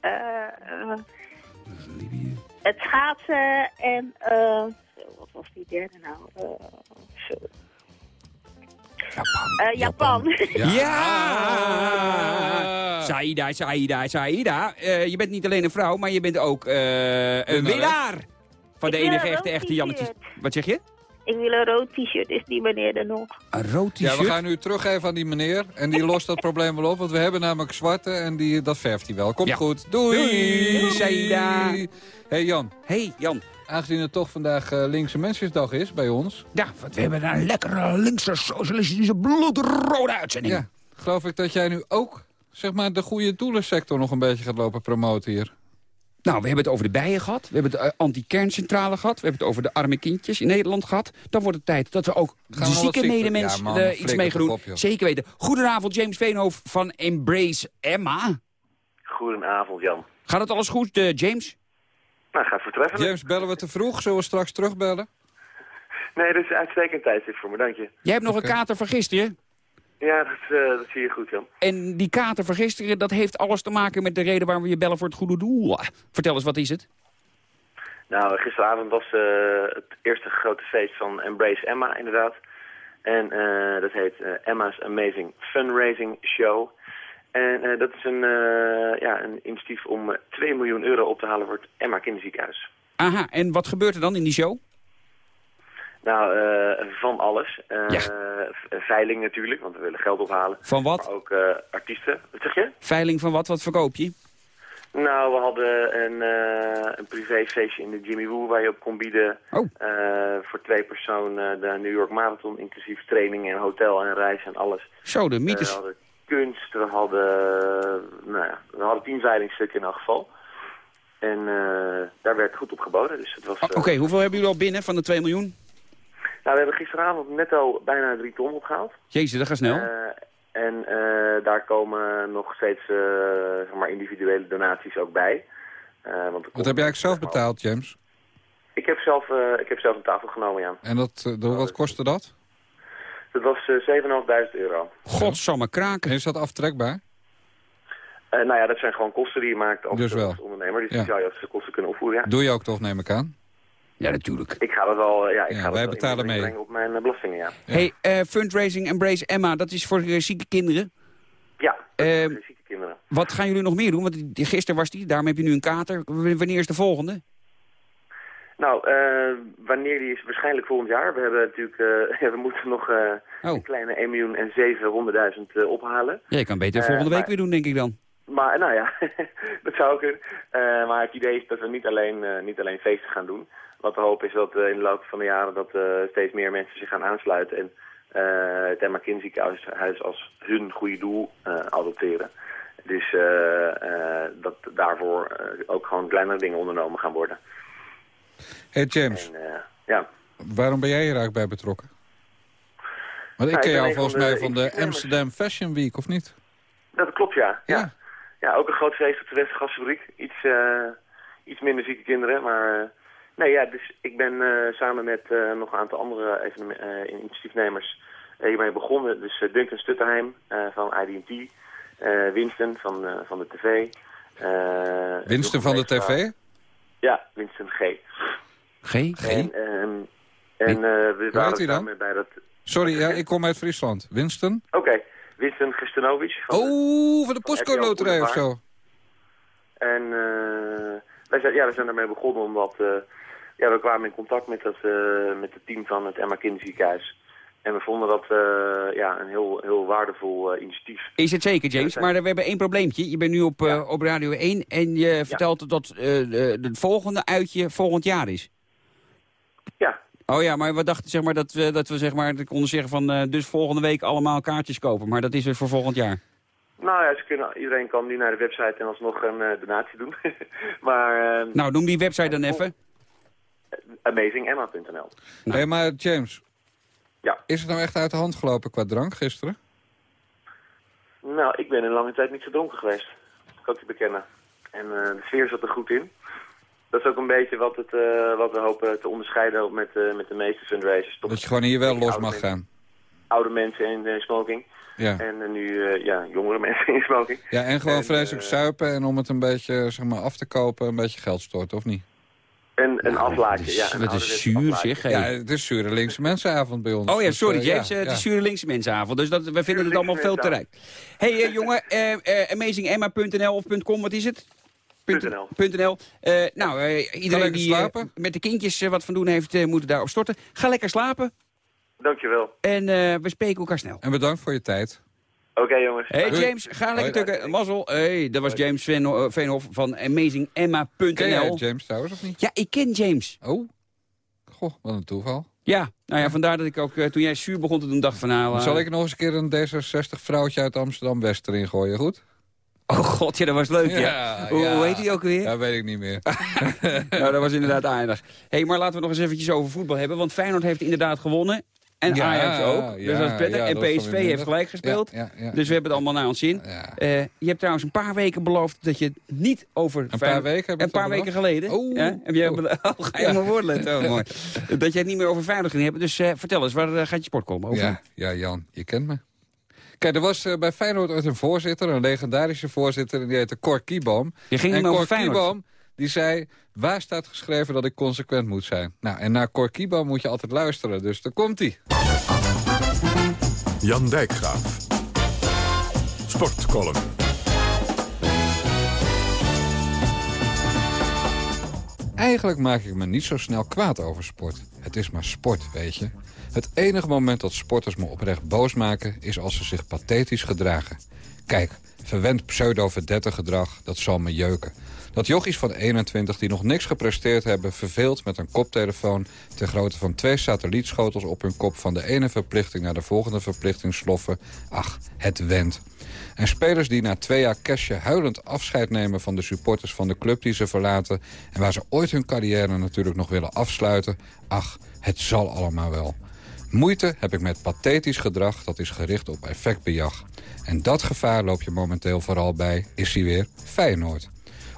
eh, eh, het schaatsen en... eh, wat was die derde nou? Eh, zo. Eh, Japan. Ja! Saida, Saida, Saida. Eh, je bent niet alleen een vrouw, maar je bent ook eh, een Winnaar. Van de enige echte, echte Jannetjes. t-shirt. Wat zeg je? Ik wil een rood t-shirt, is die meneer er nog? Een rood Ja, t-shirt? we gaan nu teruggeven aan die meneer. En die lost dat probleem wel op. Want we hebben namelijk zwarte en die, dat verft hij wel. Komt Ja. goed. Doei! Doei, Saida. Hey Jan, hey, Jan. Aangezien het toch vandaag eh, linkse mensjesdag is bij ons... Ja, want we hebben een lekkere linkse socialistische bloedrode uitzending. Ja, geloof ik dat jij nu ook zeg maar, de goede doelensector nog een beetje gaat lopen promoten hier. Nou, we hebben het over de bijen gehad. We hebben het eh, anti-kerncentrale gehad. We hebben het over de arme kindjes in Nederland gehad. Dan wordt het tijd dat we ook we de zieke ziek- medemens Ja, man, eh, iets mee gaan doen. op. Zeker weten. Goedenavond, James Veenhoff van Embrace Emma. Goedenavond, Jan. Gaat het alles goed, eh, James? Nou, gaat. James, bellen we te vroeg? Zullen we straks terugbellen? Nee, dat is uitstekend tijdstip voor me, dank je. Jij hebt nog een kater van gisteren. Ja, dat, eh, dat zie je goed, Jan. En die kater van gisteren, dat heeft alles te maken met de reden waarom we je bellen voor het goede doel. Vertel eens, wat is het? Nou, gisteravond was eh, het eerste grote feest van Embrace Emma, inderdaad. En eh, dat heet Emma's Amazing Fundraising Show. En eh, dat is een, eh, ja, een initiatief om eh, 2 miljoen euro op te halen voor het Emma Kinderziekenhuis. Aha, en wat gebeurt er dan in die show? Nou, eh, van alles. Eh, Ja. Veiling natuurlijk, want we willen geld ophalen. Van wat? Maar ook eh, artiesten. Wat zeg je? Veiling van wat? Wat verkoop je? Nou, we hadden een, eh een privéfeestje in de Jimmy Woo waar je op kon bieden Oh. eh, voor twee personen de New York Marathon, inclusief training en hotel en reis en alles. Zo, de Eh, mythes. We hadden kunst, we hadden, nou ja, we hadden tien veilingstukken in elk geval. En eh, daar werd goed op geboden. Dus het was, Oh, eh, Oké, hoeveel hebben jullie al binnen van de 2 miljoen? nou, we hebben gisteravond netto bijna drie ton opgehaald. Jezus, dat gaat snel. Eh, en eh, daar komen nog steeds eh, zeg maar individuele donaties ook bij. Eh, want Wat heb jij eigenlijk zelf betaald, James? Ik heb zelf, eh, ik heb zelf een tafel genomen, ja. En dat, door- wat kostte dat? Dat was eh 7.500 euro. Godsamme kraken. En is dat aftrekbaar? Eh, nou ja, dat zijn gewoon kosten die je maakt als, Dus wel. als ondernemer. Dus Ja. die zou je als kosten kunnen opvoeren, ja. Doe je ook toch, neem ik aan? Ja, natuurlijk. Ik ga dat wel, eh, ja, ik Ja, ga dat wij betalen mee. op mijn eh, belastingen, ja. Ja. Hey, eh, fundraising Embrace Emma, dat is voor eh, zieke kinderen. Ja, Eh, is voor zieke kinderen. Wat gaan jullie nog meer doen? Want gisteren was die, daarom heb je nu een kater. W- wanneer is de volgende? Nou, eh, wanneer die is waarschijnlijk volgend jaar. We hebben natuurlijk, eh, ja, we moeten nog eh, Oh. een kleine 1 miljoen en 700.000 eh, ophalen. Ja, je kan beter Eh, volgende week maar- weer doen, denk ik dan. Maar nou ja, dat zou ook kunnen. Eh, maar het idee is dat we niet alleen, eh, niet alleen feesten gaan doen. Wat we hopen is dat eh, in de loop van de jaren dat eh, steeds meer mensen zich gaan aansluiten. En eh, het Emma Kind ziekenhuis als hun goede doel eh, adopteren. Dus eh, eh, dat daarvoor eh, ook gewoon kleinere dingen ondernomen gaan worden. Hey James, En, eh, ja. waarom ben jij hier eigenlijk bij betrokken? Want ik Nou, ken jou volgens de mij van de. Amsterdam Fashion Week, of niet? Dat klopt, ja. ja. Ja. Ja, ook een groot feest op de Westergasfabriek. Iets, eh, iets minder zieke kinderen, maar... eh, nee, ja, dus ik ben samen met nog een aantal andere initiatiefnemers hiermee begonnen. Dus Duncan Stutterheim van IDT, Winston van, van de tv. Winston van de tv? Ja, Winston G. G? En, ehm, en eh, we waren heet hij dan? samen bij dat... Sorry, ja, ik kom uit Friesland. Winston? Oké, Winston Gestanovic. van de- Oh, van de postcode loterij of zo. En eh, wij, zijn, ja, we zijn daarmee begonnen omdat eh, ja, we kwamen in contact met, dat, eh, met het team van het Emma Kinderziekenhuis. En we vonden dat eh, ja, een heel, heel waardevol eh, initiatief. Is het zeker, James? Ja, Maar we hebben één probleempje. Je bent nu op, eh, op Radio 1 en je vertelt dat eh, de, het volgende uitje volgend jaar is. Ja. Oh ja, maar we dachten zeg maar, dat, we, dat we zeg maar, dat konden zeggen van eh, dus volgende week allemaal kaartjes kopen. Maar dat is weer voor volgend jaar. Nou ja, ze kunnen, iedereen kan nu naar de website en alsnog een eh, donatie doen. maar eh, Nou, noem die website dan even. amazingemma.nl. Hé, maar James. Ja. Is het nou echt uit de hand gelopen qua drank gisteren? Nou, ik ben in lange tijd niet zo dronken geweest. Kan ik je bekennen. En eh, de sfeer zat er goed in. Dat is ook een beetje wat, het, eh, wat we hopen te onderscheiden met, eh, met de meeste fundraisers. Toch Dat je gewoon hier wel los mag mensen- gaan. Oude mensen in smoking. Ja. En nu ja, jongere mensen in smoking. Ja, en gewoon En, vreselijk suipen en om het een beetje zeg maar, af te kopen, een beetje geld storten, of niet? En een aflaatje. Ja, een Wat is zuur aflaatje. zeg. Ja, het is zure linkse mensenavond bij ons. Oh ja, Dus, sorry James, ja, eh, het ja. is zure linkse mensenavond. Dus dat, we vinden het allemaal veel te rijk. Hé hey, eh, jongen, eh, eh, amazingemma.nl of .com, wat is het? .nl. .nl. Eh, nou, iedereen die slapen. met de kindjes wat van doen heeft, moet daarop storten. Ga lekker slapen Dankjewel. en eh, we spreken elkaar snel. En bedankt voor je tijd. Oké jongens. Hey. James, ga lekker tukken. Mazzel. Hey, dat was James Veen- eh, Veenhoff van amazingemma.nl. Ken jij James trouwens of niet? Ja, ik ken James. Oh, goh, wat een toeval. Ja, nou ja, vandaar dat ik ook eh, toen jij zuur begon te doen dacht van nou... Dan eh, zal ik nog eens een keer een D66-vrouwtje uit Amsterdam-West erin gooien, goed? Oh god, ja, dat was leuk, ja. Ja, hoe, ja. hoe heet hij ook weer? Ja, weet ik niet meer. nou, dat was inderdaad aardig. hey, maar laten we nog eens eventjes over voetbal hebben. Want Feyenoord heeft inderdaad gewonnen. En Ja, Ajax ook. Dus dat is prettig. en PSV heeft gelijk gespeeld. Dus we hebben het allemaal naar ons zin. Eh, je hebt trouwens een paar weken beloofd dat je het niet over... Een paar weken Een paar weken geleden. Oh. Ja? Heb je, Oh. ga je mijn woord letten? Oh, mooi. Dat je het niet meer over Feyenoord ging hebben. Dus eh, vertel eens, waar eh, gaat je sport komen? Over? Ja, ja, Jan, je kent me. Kijk, er was bij Feyenoord ooit een voorzitter, een legendarische voorzitter... en die heette Cor Kieboom. Je ging en Cor. Kieboom, die zei... waar staat geschreven dat ik consequent moet zijn? Nou, en naar Cor Kieboom moet je altijd luisteren, dus daar komt hij. Jan Dijkgraaf. Sportcolumn. Eigenlijk maak ik me niet zo snel kwaad over sport. Het is maar sport, weet je. Het enige moment dat sporters me oprecht boos maken... is als ze zich pathetisch gedragen. Kijk, verwend pseudo-verdette gedrag, dat zal me jeuken. Dat jochies van 21 die nog niks gepresteerd hebben... verveeld met een koptelefoon ter grootte van twee satellietschotels op hun kop... van de ene verplichting naar de volgende verplichting sloffen. Ach, het went. En spelers die na twee jaar cashje huilend afscheid nemen van de supporters van de club die ze verlaten... en waar ze ooit hun carrière natuurlijk nog willen afsluiten... ach, het zal allemaal wel. Moeite heb ik met pathetisch gedrag dat is gericht op effectbejag. En dat gevaar loop je momenteel vooral bij, is hij weer, Feyenoord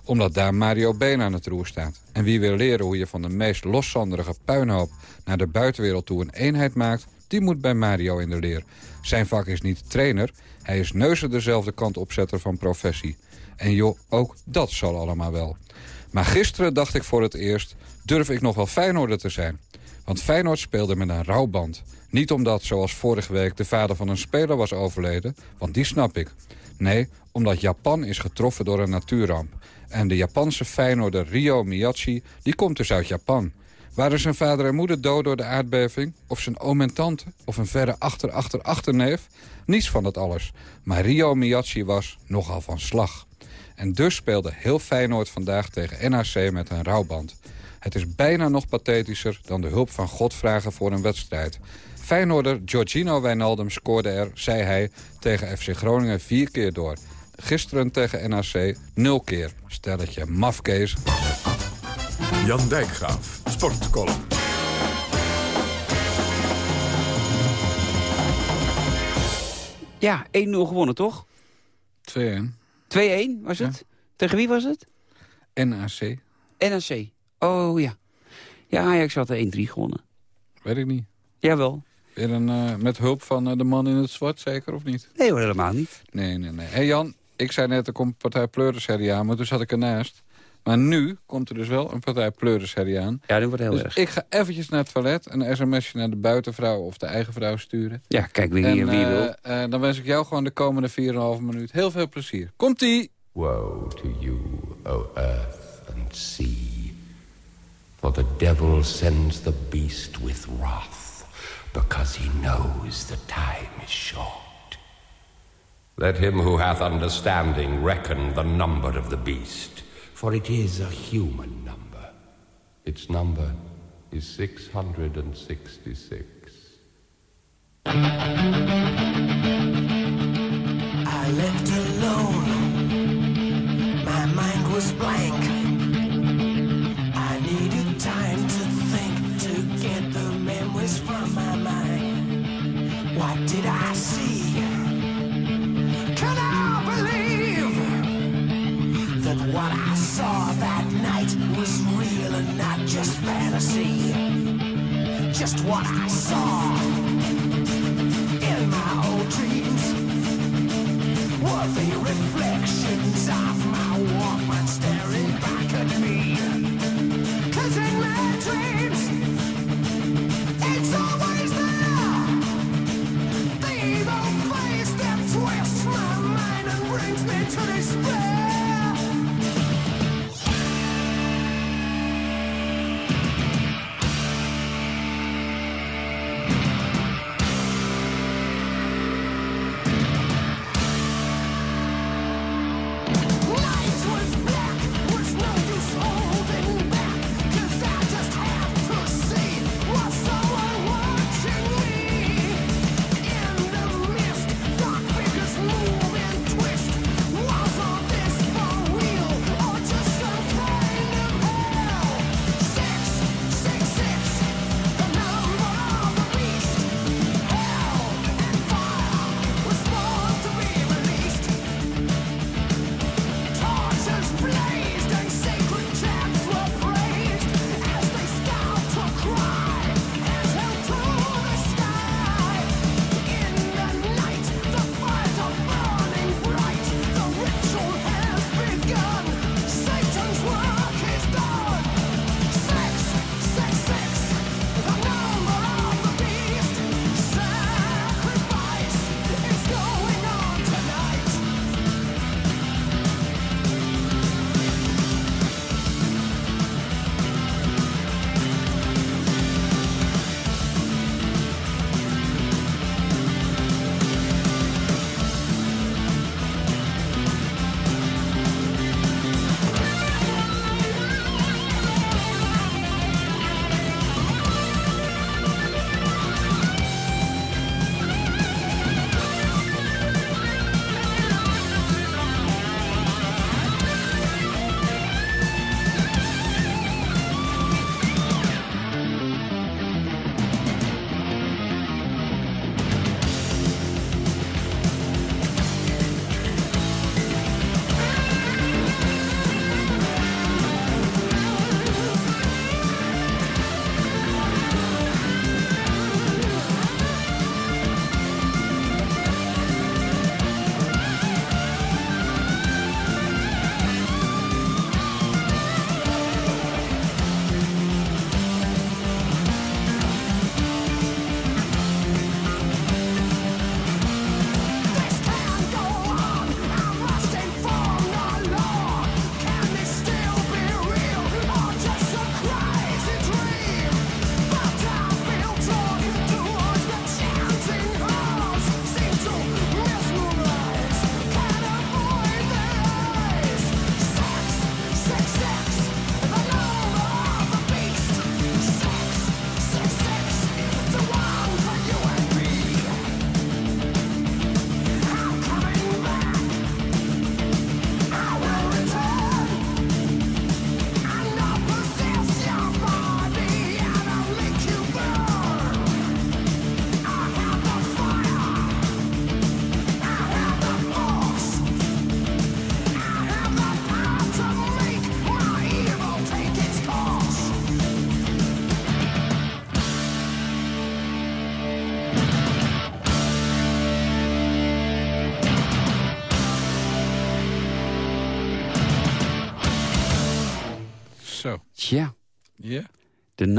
omdat daar Mario Been aan het roer staat. En wie wil leren hoe je van de meest loszanderige puinhoop... naar de buitenwereld toe een eenheid maakt... die moet bij Mario in de leer. Zijn vak is niet trainer, hij is neuzen dezelfde kant opzetter van professie. En joh, ook dat zal allemaal wel. Maar gisteren dacht ik voor het eerst... durf ik nog wel Feyenoorder te zijn. Want Feyenoord speelde met een rouwband. Niet omdat, zoals vorige week, de vader van een speler was overleden... want die snap ik. Nee, omdat Japan is getroffen door een natuurramp. En de Japanse Feyenoorder Ryo Miyachi, die komt dus uit Japan. Waren zijn vader en moeder dood door de aardbeving? Of zijn oom en tante? Of een verre achter-achter-achterneef? Niets van dat alles. Maar Ryo Miyachi was nogal van slag. En dus speelde heel Feyenoord vandaag tegen NAC met een rouwband. Het is bijna nog pathetischer dan de hulp van God vragen voor een wedstrijd. Feyenoorder Giorgino Wijnaldum scoorde er, zei hij, tegen FC Groningen vier keer door. Gisteren tegen NAC nul keer. Stelletje mafkees. Jan Dijkgraaf. Sportcolumn. Ja, 1-0 gewonnen, toch? 2-1. 2-1 was het? Tegen wie was het? NAC. NAC. Oh ja. Ja, Ajax had er 1-3 gewonnen. Weet ik niet. Jawel. Weer een, eh, met hulp van eh, de man in het zwart, zeker of niet? Nee hoor, helemaal niet. Nee, nee, nee. Hé hey Jan, ik zei net, er komt een partij pleurisherrie aan, maar toen zat ik ernaast. Maar nu komt er dus wel een partij pleurisherrie aan. Ja, dat wordt heel dus erg. ik ga eventjes naar het toilet, een sms'je naar de buitenvrouw of de eigen vrouw sturen. Ja, kijk wie, en, wie, wil. Eh, eh, dan wens ik jou gewoon de komende 4,5 minuut heel veel plezier. Komt-ie! Woe to you, O earth and sea. For the devil sends the beast with wrath, because he knows the time is short. Let him who hath understanding reckon the number of the beast, for it is a human number. Its number is 666. I left alone. My mind was blank. to see just what I saw in my old dreams. Were the reflections of my woman staring back at me?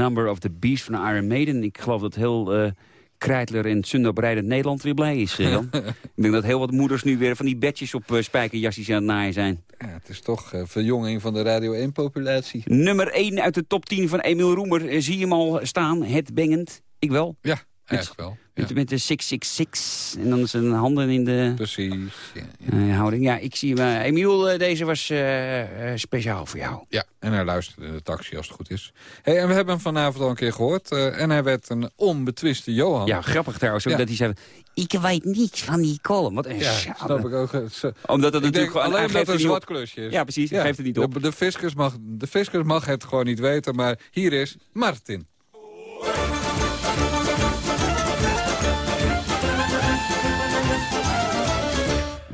Number of the Beast van Iron Maiden. Ik geloof dat heel... Eh, uh, Krijtler en Sunderbereidend Nederland weer blij is, eh, ik denk dat heel wat moeders nu weer van die bedjes op eh, uh, spijkerjassies aan het naaien zijn. Ja, het is toch verjonging van de Radio 1-populatie. Nummer 1 uit de top 10 van Emil Roemer. Zie je hem al staan, het bengend. Ik wel. Ja, Eigenlijk wel. Met, met de 666 en dan zijn handen in de Precies. Ja, eh, houding. Ja, ik zie maar. Emiel, eh, deze was eh, eh, speciaal voor jou. Ja, en hij luisterde in de taxi als het goed is. Hey, en we hebben hem vanavond al een keer gehoord. eh, en hij werd een onbetwiste Johan. Ja, grappig trouwens. ook Ja. Dat hij zei, ik weet niets van die column. Wat een Ja, schade. snap ik ook. Eh, Omdat het ik natuurlijk gewoon... alleen omdat geeft het een zwart klusje is. Ja, precies. Hij geeft het niet op. De, de, fiscus mag, de fiscus mag het gewoon niet weten, maar hier is Martin.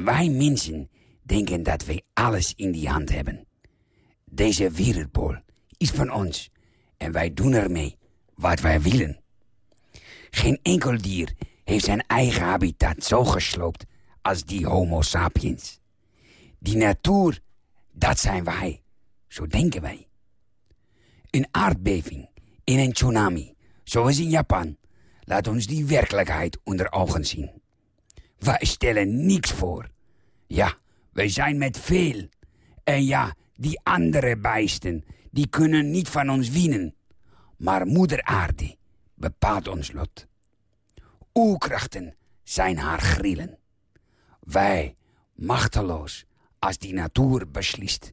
Wij mensen denken dat wij alles in die hand hebben. Deze wereldbol is van ons en wij doen ermee wat wij willen. Geen enkel dier heeft zijn eigen habitat zo gesloopt als die homo sapiens. Die natuur, dat zijn wij. Zo denken wij. Een aardbeving in een tsunami, zoals in Japan, laat ons die werkelijkheid onder ogen zien. Wij stellen niks voor. Ja, wij zijn met veel. En ja, die andere bijsten, die kunnen niet van ons winnen. Maar moeder aarde bepaalt ons lot. Oerkrachten zijn haar grillen. Wij, machteloos, als die natuur beslist.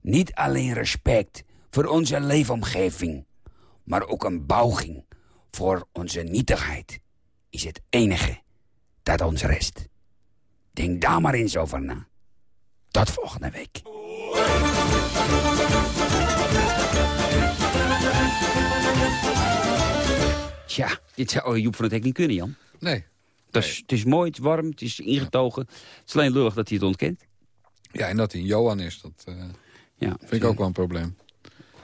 Niet alleen respect voor onze leefomgeving, maar ook een buiging voor onze nietigheid is het enige dat ons rest. Denk daar maar eens over na. Tot volgende week. Tja, dit zou Joep van het Hek niet kunnen, Jan. Nee. Het is, het is mooi, het is warm, het is ingetogen. Het is alleen lullig dat hij het ontkent. Ja, en dat hij Johan is, dat eh, Ja, vind ik ook wel een probleem.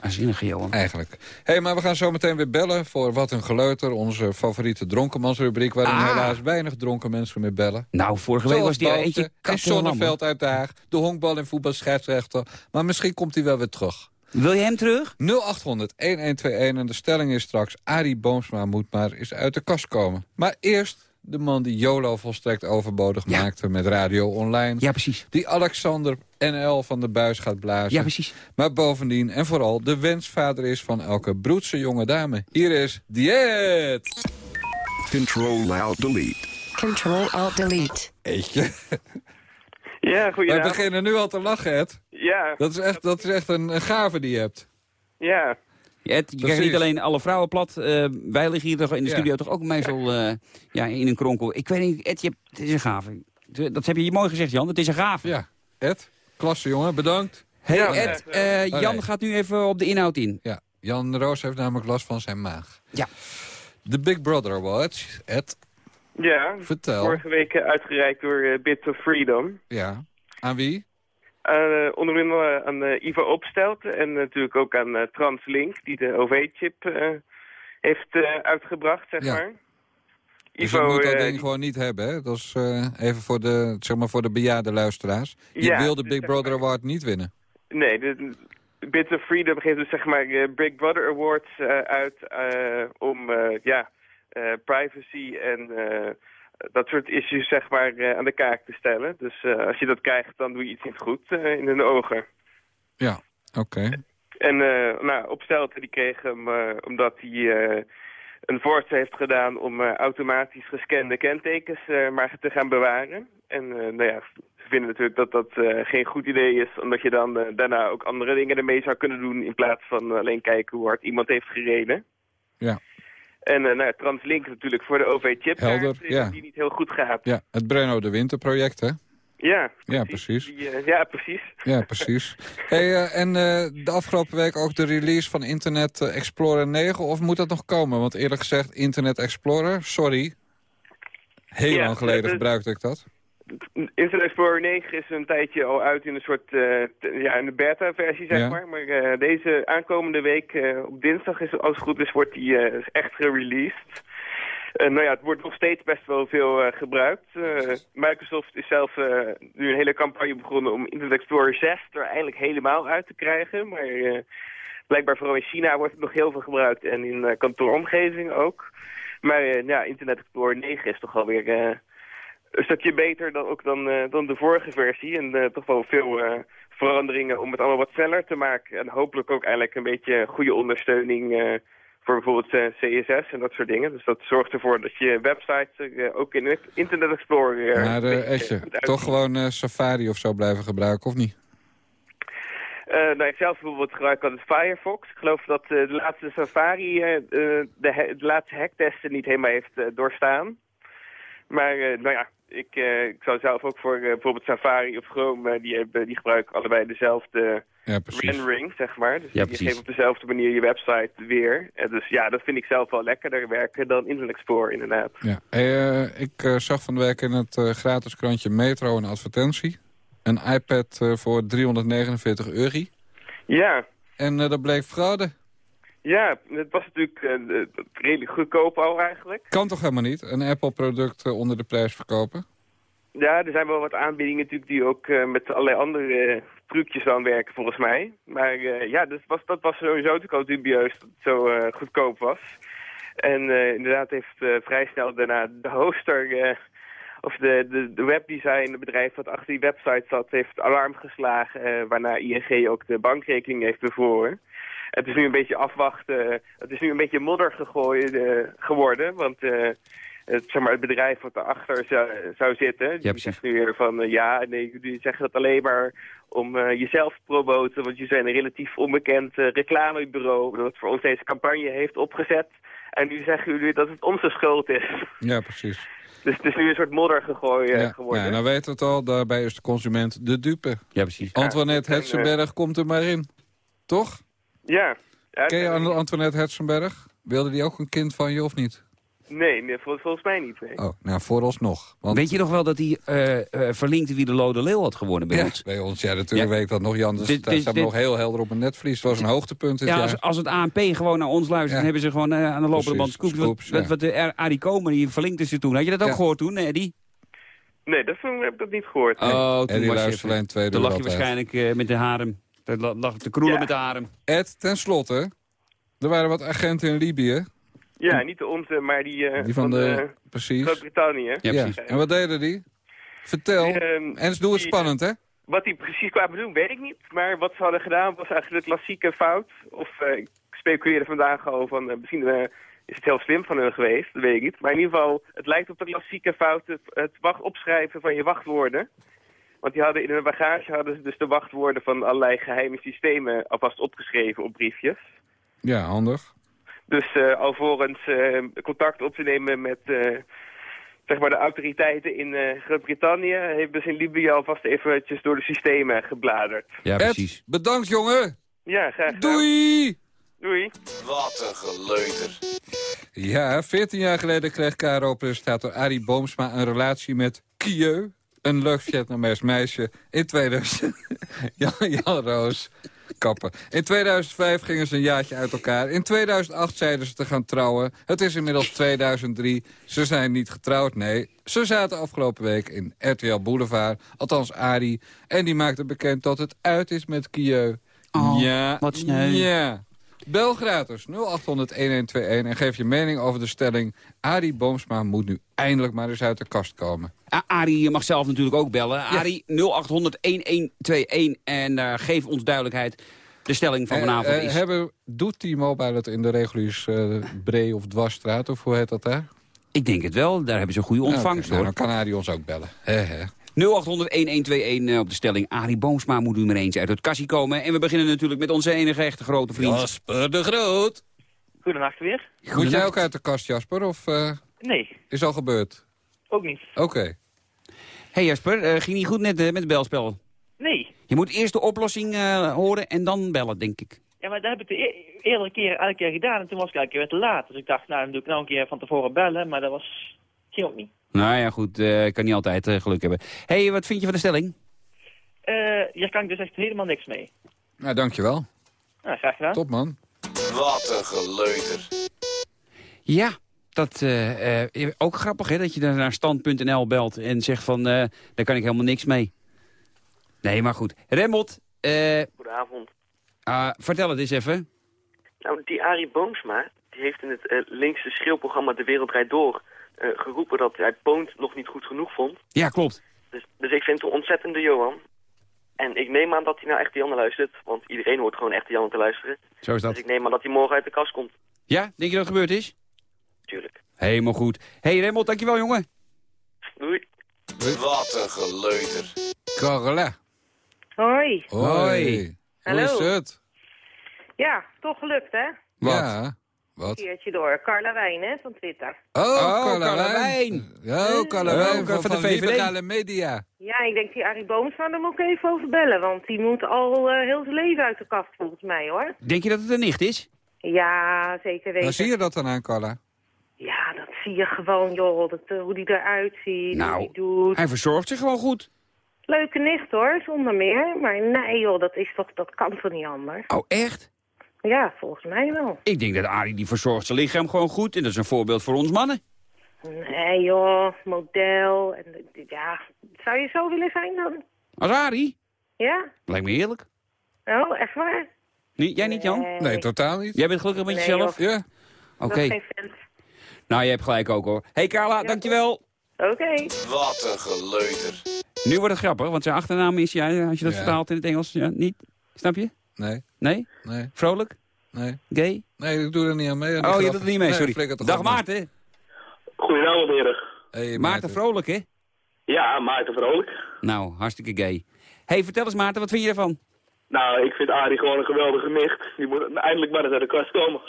Aanzinnige Johan. Eigenlijk. Hé, hey, maar we gaan zo meteen weer bellen voor Wat een Geleuter. Onze favoriete dronkenmansrubriek... waarin Ah. helaas weinig dronken mensen meer bellen. Nou, vorige week was die er eentje en Sonneveld uit de Haag. De honkbal- en voetbalscheidsrechter. Maar misschien komt hij wel weer terug. Wil je hem terug? 0800-1121 en de stelling is straks... Arie Boomsma moet maar eens uit de kast komen. Maar eerst de man die YOLO volstrekt overbodig maakte met Radio Online. Ja, precies. Die Alexander NL van de buis gaat blazen. Ja, precies. Maar bovendien en vooral de wensvader is van elke broedse jonge dame. Hier is Dieet. Control-Alt-Delete. Control-Alt-Delete. Eetje. Ja, Wij goedenavond. beginnen nu al te lachen, Ed. Ja, Dat is echt, dat is echt een, een gave die je hebt. ja. Ed, je krijgt niet alleen alle vrouwen plat. eh, wij liggen hier toch in de Ja. studio toch ook meestal eh, ja, in een kronkel. Ik weet niet, Ed, je hebt, het is een gave. Dat heb je mooi gezegd, Jan. Het is een gave. Ja, Ed. Klasse, jongen. Bedankt. Hey, Ja, Ed, eh, Jan gaat nu even op de inhoud in. Ja, Jan Roos heeft namelijk last van zijn maag. Ja. De Big Brother Awards. Ed, Ja, vertel. vorige week uitgereikt door Bits of Freedom. Ja. Aan wie? Eh, onder andere aan eh, Ivo Opstelten en natuurlijk ook aan eh, Translink, die de OV-chip eh, heeft eh, uitgebracht, zeg Ja. maar. Dus je moet dat eh, ding gewoon niet hebben, hè? Dat is eh, even voor de, zeg maar voor de bejaarde luisteraars. Je Ja, wil de dus Big zeg Brother maar- Award niet winnen. Nee, de, Bits of Freedom geeft dus zeg maar eh, Big Brother Awards eh, uit eh, om eh, ja, eh, privacy en eh, dat soort issues zeg maar eh, aan de kaak te stellen. Dus eh, als je dat krijgt, dan doe je iets niet goed eh, in hun ogen. Ja, oké. En nou, Opstelten die kreeg hem omdat hij een voorstel heeft gedaan om automatisch gescande kentekens maar te gaan bewaren. En nou ja, ze vinden natuurlijk dat dat geen goed idee is, omdat je dan daarna ook andere dingen ermee zou kunnen doen in plaats van alleen kijken hoe hard iemand heeft gereden. Ja. En eh, nou, ja, Translink natuurlijk voor de OV-chip Helder, ja. die niet heel goed gaat. Ja, het Brenno de Winter project, hè? Ja, Ja, precies. Die, eh, ja, precies. Ja, precies. Hey, eh, en eh, de afgelopen week ook de release van Internet eh, Explorer 9, of moet dat nog komen? Want eerlijk gezegd, Internet Explorer, sorry. Heel Ja, lang geleden eh, gebruikte ik dat. Internet Explorer 9 is een tijdje al uit in een soort eh, ja, in de beta-versie, zeg Ja. maar. Maar eh, deze aankomende week, eh, op dinsdag, is, als het goed is, wordt die echt gereleased. Nou ja, het wordt nog steeds best wel veel gebruikt. Microsoft is zelf nu een hele campagne begonnen om Internet Explorer 6 er eindelijk helemaal uit te krijgen. Maar blijkbaar vooral in China wordt het nog heel veel gebruikt en in kantooromgeving ook. Maar ja, Internet Explorer 9 is toch alweer een stukje beter dan, ook dan, eh, dan de vorige versie. En eh, toch wel veel eh, veranderingen om het allemaal wat sneller te maken. En hopelijk ook eigenlijk een beetje goede ondersteuning voor bijvoorbeeld CSS en dat soort dingen. Dus dat zorgt ervoor dat je website eh, ook in Internet Explorer... Maar Esje, toch gewoon Safari of zo blijven gebruiken, of niet? Nou, ik zelf bijvoorbeeld gebruik altijd Firefox. Ik geloof dat de laatste Safari de, laatste hacktesten niet helemaal heeft doorstaan. Maar eh, nou ja, ik, eh, ik zou zelf ook voor eh, bijvoorbeeld Safari of Chrome, die, hebben, die gebruiken allebei dezelfde Ja, rendering, zeg maar. Dus Ja, je geeft op dezelfde manier je website weer. En dus ja, dat vind ik zelf wel lekkerder werken dan Internet Explorer inderdaad. Ja. Ik zag van de week in het gratis krantje Metro een advertentie. Een iPad voor 349 euro. Ja, En dat bleek fraude. Ja, het was natuurlijk eh, redelijk goedkoop al eigenlijk. Kan toch helemaal niet? Een Apple-product eh, onder de prijs verkopen? Ja, er zijn wel wat aanbiedingen natuurlijk die ook eh, met allerlei andere trucjes dan werken volgens mij. Maar ja, dat was, dat was sowieso natuurlijk al dubieus dat het zo goedkoop was. En inderdaad heeft vrij snel daarna de hoster, of de, de, de webdesignbedrijf wat achter die website zat, heeft alarm geslagen. eh, waarna ING ook de bankrekening heeft bevoren. Het is nu een beetje afwachten. Het is nu een beetje modder gegooid eh, geworden, want... eh, het, zeg maar, het bedrijf wat daarachter zou, zou zitten, die precies. zegt nu weer van eh, ja, nee, jullie zeggen dat alleen maar om eh, jezelf te promoten, want je zijn een relatief onbekend eh, reclamebureau dat voor ons deze campagne heeft opgezet. En nu zeggen jullie dat het onze schuld is. Ja, precies. Dus het is nu een soort modder gegooid Ja, geworden. ja, nou weten we het al. Daarbij is de consument de dupe. Ja, precies. Antoinette eh, Hetzenberg komt er maar in. Toch? Ja. ja Ken je Antoinette Hetzenberg? Wilde die ook een kind van je of niet? Nee, nee vol- volgens mij niet. Nee. Oh, nou, vooralsnog. Want Weet je nog wel dat hij eh eh, verlinkte wie de Lode Leeuw had gewonnen bij ja, ons? bij ons, ja, natuurlijk Ja. weet ik dat nog, Jan. Dus Dit- staat dit- nog heel helder op een netvlies. Het was een hoogtepunt dit Ja, jaar. als, als het ANP gewoon naar ons luistert, Ja. dan hebben ze gewoon eh, aan de lopende band scoops. scoops, wat, ja. wat de Arie Komen, die verlinkte ze toen. Had je dat ook gehoord toen, Eddie? Nee, dat heb ik dat niet gehoord. nee. Oh, En toen die was je alleen twee Toen uur lag je altijd. waarschijnlijk eh, met de harem. La- lag te kroelen Ja. met de harem. Ed, ten slotte, er waren wat agenten in Libië. Ja, niet de onze, maar die, eh, Die van de... Precies. Groot-Brittannië. Ja, precies. En wat deden die? Vertel. Ehm, En doe het die, spannend, hè? Wat die precies kwamen doen, weet ik niet. Maar wat ze hadden gedaan was eigenlijk de klassieke fout. Of eh, ik speculeerde vandaag al van eh, misschien eh, is het heel slim van hun geweest. Dat weet ik niet. Maar in ieder geval, het lijkt op de klassieke fout het, het wacht opschrijven van je wachtwoorden. Want die hadden in hun bagage hadden ze dus de wachtwoorden van allerlei geheime systemen alvast opgeschreven op briefjes. Ja, handig. Dus eh, alvorens eh, contact op te nemen met eh, zeg maar de autoriteiten in eh, Groot-Brittannië... hebben ze in Libië alvast eventjes door de systemen gebladerd. Ja, precies. Ed, bedankt, jongen. Ja, graag gedaan. Doei! Doei. Wat een geleuter. Ja, 14 jaar geleden kreeg KRO-presentator Arie Boomsma een relatie met Kieu. Een leuk Vietnamees meisje. In 2000... Jan, Jan Roos. Kappen. In 2005 gingen ze een jaartje uit elkaar. In 2008 zeiden ze te gaan trouwen. Het is inmiddels 2003. Ze zijn niet getrouwd, nee. Ze zaten afgelopen week in RTL Boulevard. Althans Arie. En die maakte bekend dat het uit is met Kieu. Oh, ja, wat sneu. Ja. Bel gratis 0800-1121 en geef je mening over de stelling... Arie Boomsma moet nu eindelijk maar eens uit de kast komen. Arie je mag zelf natuurlijk ook bellen. Arie 0800-1121 en eh, geef ons duidelijkheid. De stelling van vanavond Eh, eh, is... hebben, doet T-Mobile het in de reguliers eh Bree of Dwarsstraat, of hoe heet dat daar? Ik denk het wel, daar hebben ze een goede ontvangst Nou, oké, nou, hoor. dan kan Arie ons ook bellen. He, he. 0800-1121 eh, op de stelling. Arie Boomsma moet u maar eens uit het kassie komen. En we beginnen natuurlijk met onze enige echte grote vriend. Jasper de Groot. Goedenacht weer. Moet jij ook uit de kast, Jasper? Of eh, Nee, is al gebeurd? ook niet. Oké. hey Jasper, eh, ging niet goed net met het belspel. Nee. Je moet eerst de oplossing eh, horen en dan bellen, denk ik. Ja, maar dat heb ik de e- eerdere keer elke keer gedaan en toen was ik elke keer weer te laat. Dus ik dacht, nou, dan doe ik nou een keer van tevoren bellen, maar dat was... Nou ja, goed, eh, ik kan niet altijd eh, geluk hebben. hey, wat vind je van de stelling? Eh hier kan ik dus echt helemaal niks mee. Nou, dankjewel. Nou, graag gedaan. Top, man. Wat een geleuter. Ja, dat eh, eh, ook grappig hè, dat je dan naar stand.nl belt en zegt van, eh, daar kan ik helemaal niks mee. Nee, maar goed. Remmelt, eh, Goedenavond. ah, vertel het eens even. Nou, die Arie Boomsma, die heeft in het linkse schreeuwprogramma De Wereld Draait Door geroepen dat hij Poont nog niet goed genoeg vond. Ja, klopt. Dus, dus ik vind het een ontzettende Johan. En ik neem aan dat hij naar Echte Janne luistert, want iedereen hoort gewoon Echte Janne te luisteren. Zo is dat. Dus ik neem aan dat hij morgen uit de kast komt. Ja, denk je dat het gebeurd is? Tuurlijk. Helemaal goed. hey, Remmel, dankjewel, jongen. Doei. Wat een geleuter. Carla. Hoi. Hoi. Hallo. Hoe is het? Ja, toch gelukt, hè? Wat? Ja. Wat? Keertje door. Carla Wijn, hè, van Twitter. Oh, Oh, Carla Carla Wijn. Oh, Carla Oh, Wijn van, van de van VVD. Liberale Media. Ja, ik denk die Arie Boomsma, daar moet ik even over bellen. Want die moet al eh, heel zijn leven uit de kast, volgens mij, hoor. Denk je dat het een nicht is? Ja, zeker weten. Waar zie je dat dan aan, Carla? Ja, dat zie je gewoon, joh. Dat, eh, hoe die eruit ziet, hoe Nou, die doet. hij verzorgt zich gewoon goed. Leuke nicht, hoor, zonder meer. Maar nee, joh, dat, is toch, dat kan toch niet anders? Oh, echt? Ja, volgens mij wel. Ik denk dat Arie die verzorgt zijn lichaam gewoon goed. En dat is een voorbeeld voor ons mannen. Nee, joh, model. En, ja, zou je zo willen zijn dan? Als Arie? Ja? Lijkt me heerlijk. Oh, echt waar? Nee, jij niet, Jan? Nee. Nee, totaal niet. Jij bent gelukkig met Nee, jezelf? joh. Ja. Oké. Fan. Nou, je hebt gelijk ook, hoor. hey, Carla, dankjewel. Oké. Wat een geleuter. Nu wordt het grappig, want zijn achternaam is, ja, als je dat Ja. vertaalt in het Engels, ja, niet. Snap je? Nee. Nee? Nee. Vrolijk? Nee. Gay? Nee, ik doe er niet aan mee. aan Oh, je doet er niet mee, Nee, sorry. Dag. Maarten. Goedenavond, heren. Hey, Maarten Vrolijk, hè? Ja, Maarten Vrolijk. Nou, hartstikke gay. hey, vertel eens Maarten, wat vind je ervan? Nou, ik vind Arie gewoon een geweldige nicht. Die moet eindelijk maar eens uit de kast komen.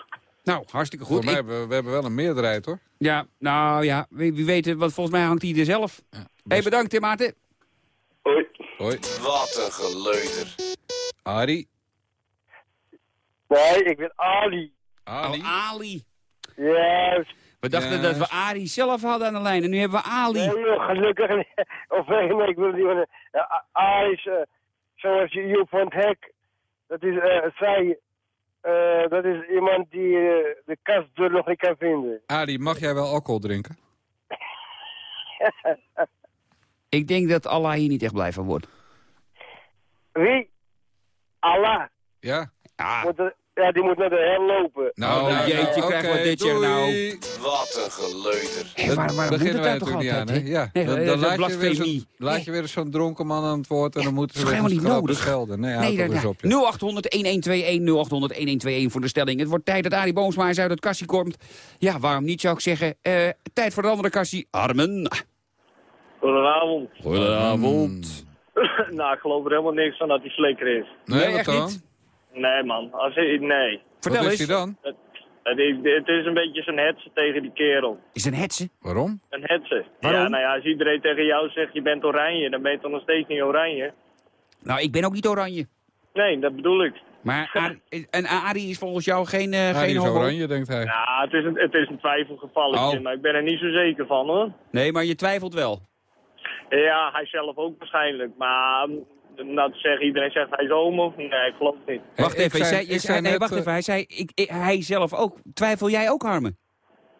Nou, hartstikke Voor goed. mij Ik- hebben we, we hebben wel een meerderheid, hoor. ja, nou ja, wie, wie weet het, want volgens mij hangt hij er zelf. hey, bedankt hè, Maarten. Hoi. Hoi. Wat een geleuter. Arie. Nee, ik ben Ali. Ali. Oh, Ali. Juist. We dachten Yes. dat we Arie zelf hadden aan de lijn en nu hebben we Ali. Nee, gelukkig niet. Of nee, nee, ik wil niet. Uh, Ali is, eh, zoals Joep van het Hek. Dat is, eh, zij... eh, dat is iemand die eh, de kastdeur nog niet kan vinden. Ali, mag jij wel alcohol drinken? Ik denk dat Allah hier niet echt blij van wordt. Wie? Allah. Ja. Moet er- ja, die moet naar de hel lopen. Nou, nou, jeetje, nou, krijgen we oké, dit jaar nou. Wat een geleuter. Dat waar- waarom beginnen wij natuurlijk niet aan, hè? Ja, Nee, dan, laat, je weer zo'n- laat je weer eens zo'n dronken man aan het woord... en dan moeten ze weer helemaal niet nodig. schelden. Nee, Nee, daar- op, joh. 0800 1121 0800 1121 voor de stelling. Het wordt tijd dat Arie Boomsma eens uit het kassie komt. Ja, waarom niet zou ik zeggen. Eh, tijd voor de andere kassie. Armen. Goedenavond. Goedenavond. nou, ik geloof er helemaal niks van dat hij slikker is. Nee, echt dan? niet? Nee, man. Als hij, nee. Vertel Wat is eens. hij dan? Het, het, is, het is een beetje zo'n hetze tegen die kerel. Is een hetze? Waarom? Een hetze. Waarom? Ja, nou ja, als iedereen tegen jou zegt je bent oranje, dan ben je toch nog steeds niet oranje? Nou, ik ben ook niet oranje. Nee, dat bedoel ik. Maar Arie, en Arie is volgens jou geen, eh Ja, geen is oranje, denkt hij. Ja, het is een, het is een twijfelgevalletje, Oh. maar ik ben er niet zo zeker van hoor. Nee, maar je twijfelt wel. Ja, hij zelf ook waarschijnlijk, maar mm, nou te zeggen, iedereen zegt hij is homo. Nee, ik geloof het niet. Wacht even, zei- je ik zei- zei nee, net, wacht even. Hij zei, ik, ik- hij zelf ook. Twijfel jij ook, Harmen?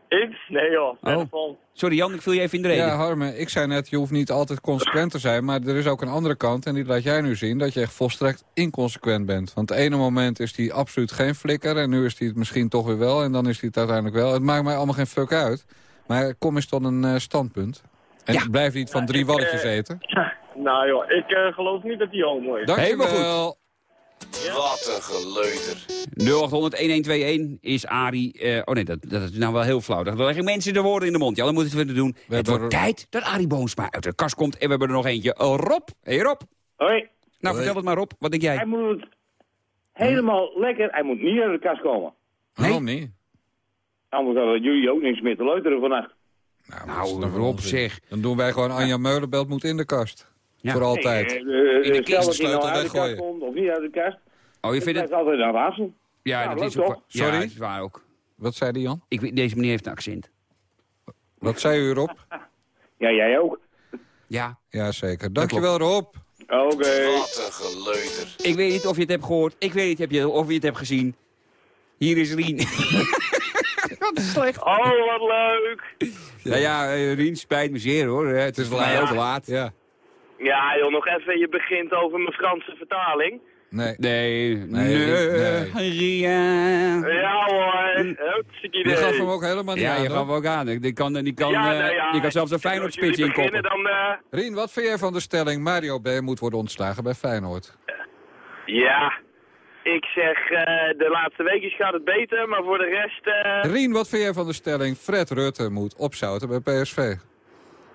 Ik? Nee joh, Oh. Sorry Jan, ik viel je even in de reden. Ja, Harme, ik zei net, je hoeft niet altijd consequent te zijn... maar er is ook een andere kant, en die laat jij nu zien... dat je echt volstrekt inconsequent bent. Want het ene moment is hij absoluut geen flikker... en nu is hij het misschien toch weer wel, en dan is hij het uiteindelijk wel. Het maakt mij allemaal geen fuck uit. Maar kom eens tot een eh, standpunt. En Ja. blijf niet van drie ik, walletjes eh, eten. Nou joh, ik eh, geloof niet dat hij homo is. Helemaal Dankjewel. Wat een geleuter. 0800-1121 is Arie... eh, oh nee, dat, dat is nou wel heel flauw. Dan leggen mensen de woorden in de mond. Ja, dan moeten we het doen. het wordt er- tijd dat Arie Boomsma uit de kast komt. En we hebben er nog eentje. Oh, Rob. Hey Rob. Hoi. Nou, Hoi. vertel het maar Rob. Wat denk jij? Hij moet helemaal lekker, hij moet niet uit de kast komen. Waarom niet? Anders hadden jullie ook niks meer te leuteren vannacht. Nou, Nou, Rob, zeg. Dan doen wij gewoon Anja Meulenbelt moet in de kast. Ja. Voor altijd. Nee, eh, In de kist de nou sleutel de weggooien. komt of niet uit de kast. Oh, je vindt het... altijd aan Raadsel. Ja, Ja, dat is ook... Ja, Sorry? dat is waar ook. Wat zei die Jan? Ik, weet- deze meneer heeft een accent. Wat zei u, Rob? Ja, jij ook. Ja. Ja, zeker. Dankjewel, Rob. Oké. Wat een geleuter. Ik weet niet of je het hebt gehoord. Ik weet niet of je, of je het hebt gezien. Hier is Rien. Wat slecht. Oh, wat leuk. Nou ja, eh, Rien spijt me zeer hoor. Het is ook laat. Ja. Ja joh, nog even, je begint over mijn Franse vertaling. Nee. Nee, Nee, nee. Ja hoor, hartstikke idee. Je gaf hem ook helemaal niet Ja, aan, je hoor. gaf ook aan. Die kan, die kan, Ja, eh, nou ja, die kan zelfs een Feyenoord-spits inkoppen. beginnen, dan... eh, Rien, wat vind jij van de stelling Mario B. moet worden ontslagen bij Feyenoord? ja, Ik zeg, eh, de laatste weekjes gaat het beter, maar voor de rest eh, Rien, wat vind jij van de stelling... Fred Rutte moet opzouten bij PSV?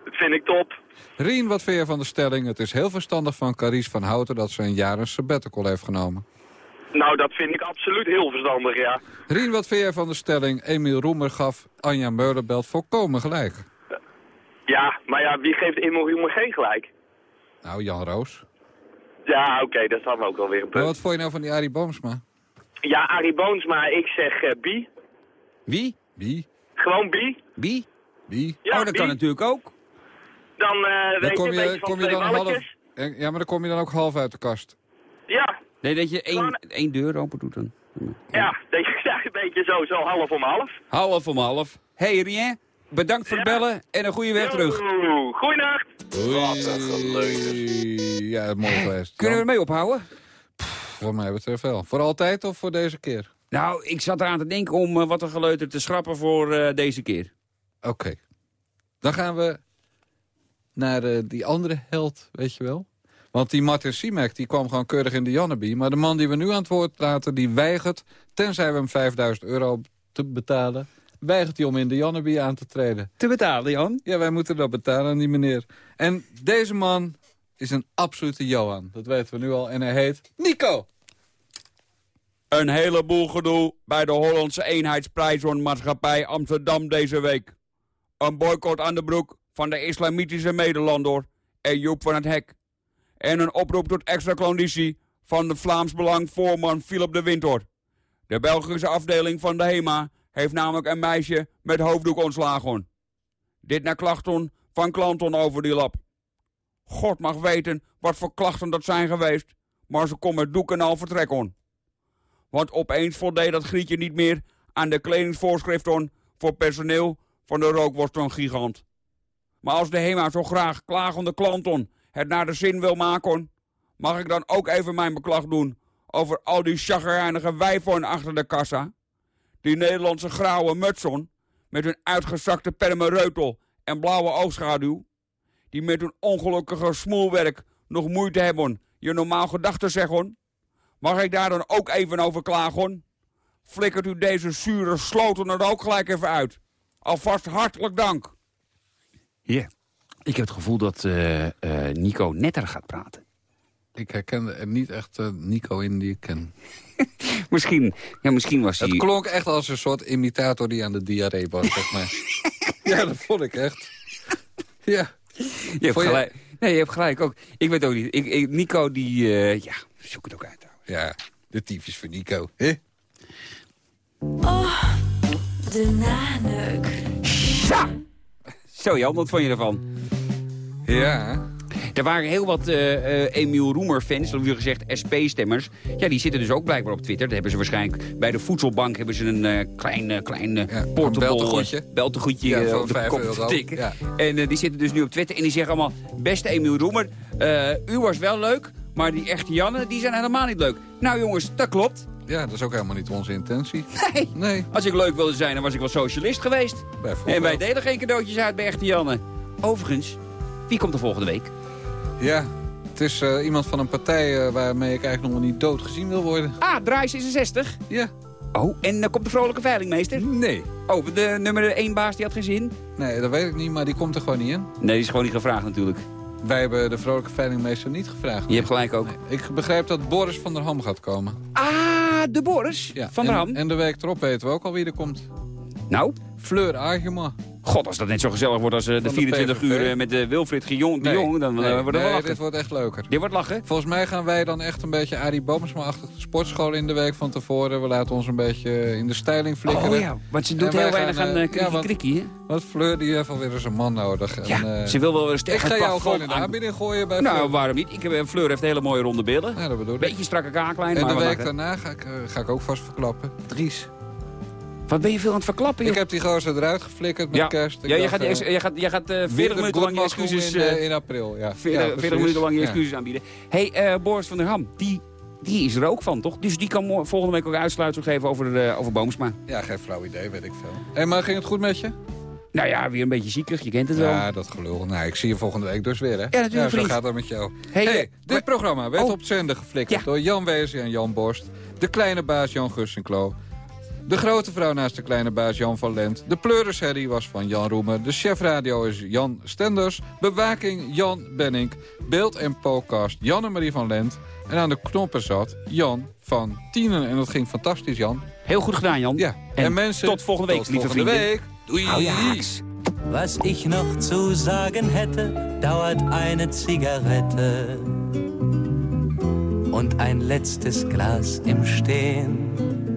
Dat vind ik top. Rien, wat vind jij van de stelling... het is heel verstandig van Carice van Houten... dat ze een jaar een sabbatical heeft genomen? Nou, dat vind ik absoluut heel verstandig, ja. Rien, wat vind jij van de stelling... Emiel Roemer gaf Anja Meulenbelt volkomen gelijk? Ja, maar ja, wie geeft Emil Humer geen gelijk? Nou, Jan Roos. Ja, oké, dat is dan ook wel weer een Maar punt. wat vond je nou van die Arie Boomsma? Ja, Arie Boomsma, ik zeg eh Bi. Wie? Wie? Gewoon Bi. Wie? Wie? Ja, oh, dat kan natuurlijk ook. Dan eh Dan weet je kom een je, beetje van kom je twee dan half... Ja, maar dan kom je dan ook half uit de kast. Ja, Nee, dat je één, één deur open doet dan. ja, dat je ja, een beetje zo, zo half om half. Half om half. Hey Rien, bedankt voor het bellen en een goede weg terug. Goeienacht. Wat een geleuter. Ja, het mooi geweest. Kunnen we ermee ophouden? Voor mij betreft wel. Voor altijd of voor deze keer? Nou, ik zat eraan te denken om eh, wat een geleuter te schrappen voor eh, deze keer. Oké. Dan gaan we naar eh, die andere held, weet je wel. Want die Martin Simek die kwam gewoon keurig in de Janneby. Maar de man die we nu aan het woord laten, die weigert... tenzij we hem 5000 euro te betalen... weigert hij om in de Janneby aan te treden. Te betalen, Jan? Ja, wij moeten dat betalen aan die meneer. En deze man is een absolute Johan. Dat weten we nu al. En hij heet Nico. Een heleboel gedoe bij de Hollandse eenheidsprijzenmaatschappij Amsterdam deze week. Een boycott aan de broek van de islamitische Nederlander en Joep van het Hek. En een oproep tot extra conditie van de Vlaams Belang voorman Philip de Winter. De Belgische afdeling van de HEMA heeft namelijk een meisje met hoofddoek ontslagen. Dit naar klachten van klanten over die lab. God mag weten wat voor klachten dat zijn geweest, maar ze kon met doek en al vertrekken. Want opeens voldeed dat grietje niet meer aan de kledingsvoorschriften voor personeel van de rookworstengigant. Maar als de HEMA zo graag klagende klanten het naar de zin wil maken, mag ik dan ook even mijn beklag doen over al die chagrijnige wijven achter de kassa? Die Nederlandse grauwe mutsen met hun uitgezakte permereutel en blauwe oogschaduw, die met hun ongelukkige smoelwerk nog moeite hebben je normaal gedacht te zeggen? Mag ik daar dan ook even over klagen? Flikkert u deze zure sloten er ook gelijk even uit. Alvast hartelijk dank. Ja, ik heb het gevoel dat eh, eh, Nico netter gaat praten. Ik herkende er niet echt eh, Nico in die ik ken. Misschien, ja, misschien was hij... Het klonk echt als een soort imitator die aan de diarree was, zeg maar. ja, dat vond ik echt. Ja. Je hebt, je- gelijk, nee, je hebt gelijk ook. Ik weet ook niet. Ik, ik- Nico, die... eh, ja, zoek het ook uit. Ja, de tyfus voor Nico. hè? Oh, de naneuk. Ja! Zo Jan, wat vond je ervan? Ja. Er waren heel wat eh, eh, Emiel Roemer-fans, of gezegd SP-stemmers. Ja, die zitten dus ook blijkbaar op Twitter. Dat hebben ze waarschijnlijk bij de voedselbank hebben ze een eh, klein, klein eh, portable, beltegoedje. beltegoedje Ja, op de kop euro. tikken. Ja. En die zitten dus nu op Twitter en die zeggen allemaal... Beste Emiel Roemer, u was wel leuk, maar die echte Janne, die zijn helemaal niet leuk. Nou jongens, dat klopt. Ja, dat is ook helemaal niet onze intentie. Nee. Nee. Als ik leuk wilde zijn, dan was ik wel socialist geweest. En wij delen geen cadeautjes uit bij echte Janne. Overigens, wie komt er volgende week? Ja, het is eh, iemand van een partij eh, waarmee ik eigenlijk nog niet dood gezien wil worden. Ah, Draai 66. Ja. Oh, en dan komt de vrolijke veilingmeester? Nee. Oh, de nummer 1 baas die had geen zin? Nee, dat weet ik niet, maar die komt er gewoon niet in. Nee, die is gewoon niet gevraagd natuurlijk. Wij hebben de vrolijke veilingmeester niet gevraagd. Je hebt gelijk ook. Ik begrijp dat Boris van der Ham gaat komen. Ah, de Boris Ja, van der en- Ham. En de week erop weten we ook al wie er komt. Nou? Fleur Arguma. God, als dat net zo gezellig wordt als eh, de Van de 24 PVV. uur eh, met de Wilfried Gion, de Jong, dan eh, nee, wordt het wel nee, lachen. dit wordt echt leuker. Dit wordt lachen? Volgens mij gaan wij dan echt een beetje Arie Boomsma-achtig de sportschool in de week van tevoren. We laten ons een beetje in de styling flikkeren. Oh ja, want ze doet heel weinig aan eh, uh, krikkie hè? Want Fleur die heeft alweer eens een man nodig. En, eh, ze wil wel weer een sterk Ik ga jou gewoon in de aan- aanbieding gooien bij Nou, Fleur. waarom niet? Ik heb, eh, Fleur heeft hele mooie ronde billen. Ja, dat bedoel ik. Beetje strakke kaaklijn, En maar de week daarna ga ik, eh, ga ik ook vast verklappen. Dries. Wat ben je veel aan het verklappen, joh? Ik heb die gozer eruit geflikkerd met ja. kerst. Ik ja, je dacht, gaat, eh, eerst- je gaat, je gaat eh, 40 Wilder minuten lang je excuses... in, eh, eh, in april, ja. 40, Ja, 40 precies. minuten lang je Ja. excuses aanbieden. Hé, hey, eh, Boris van der Ham, die, die is er ook van, toch? Dus die kan volgende week ook uitsluitsel geven over, eh, over Boomsma. Ja, geen flauw idee, weet ik veel. Hé, maar ging het goed met je? Nou ja, weer een beetje ziekig, je kent het wel. Ja, dat gelul. Nou, ik zie je volgende week dus weer, hè? Ja, natuurlijk, zo vriend. gaat dat met jou. Hey, Hey, eh, dit programma werd Oh. op zender geflikkerd door Jan Wezen en Jan Borst. De kleine baas Jan Gussenklo. De grote vrouw naast de kleine baas Jan van Lent. De pleurisherrie was van Jan Roemer. De chefradio is Jan Stenders. Bewaking Jan Benink. Beeld en podcast Jan en Marie van Lent. En aan de knoppen zat Jan van Tienen. En dat ging fantastisch, Jan. Heel goed gedaan, Jan. Ja. En mensen, tot volgende week, tot lieve volgende vrienden. week. Doei. Was ich noch zu sagen hätte, dauert eine Zigarette und ein letztes Glas im Stehen.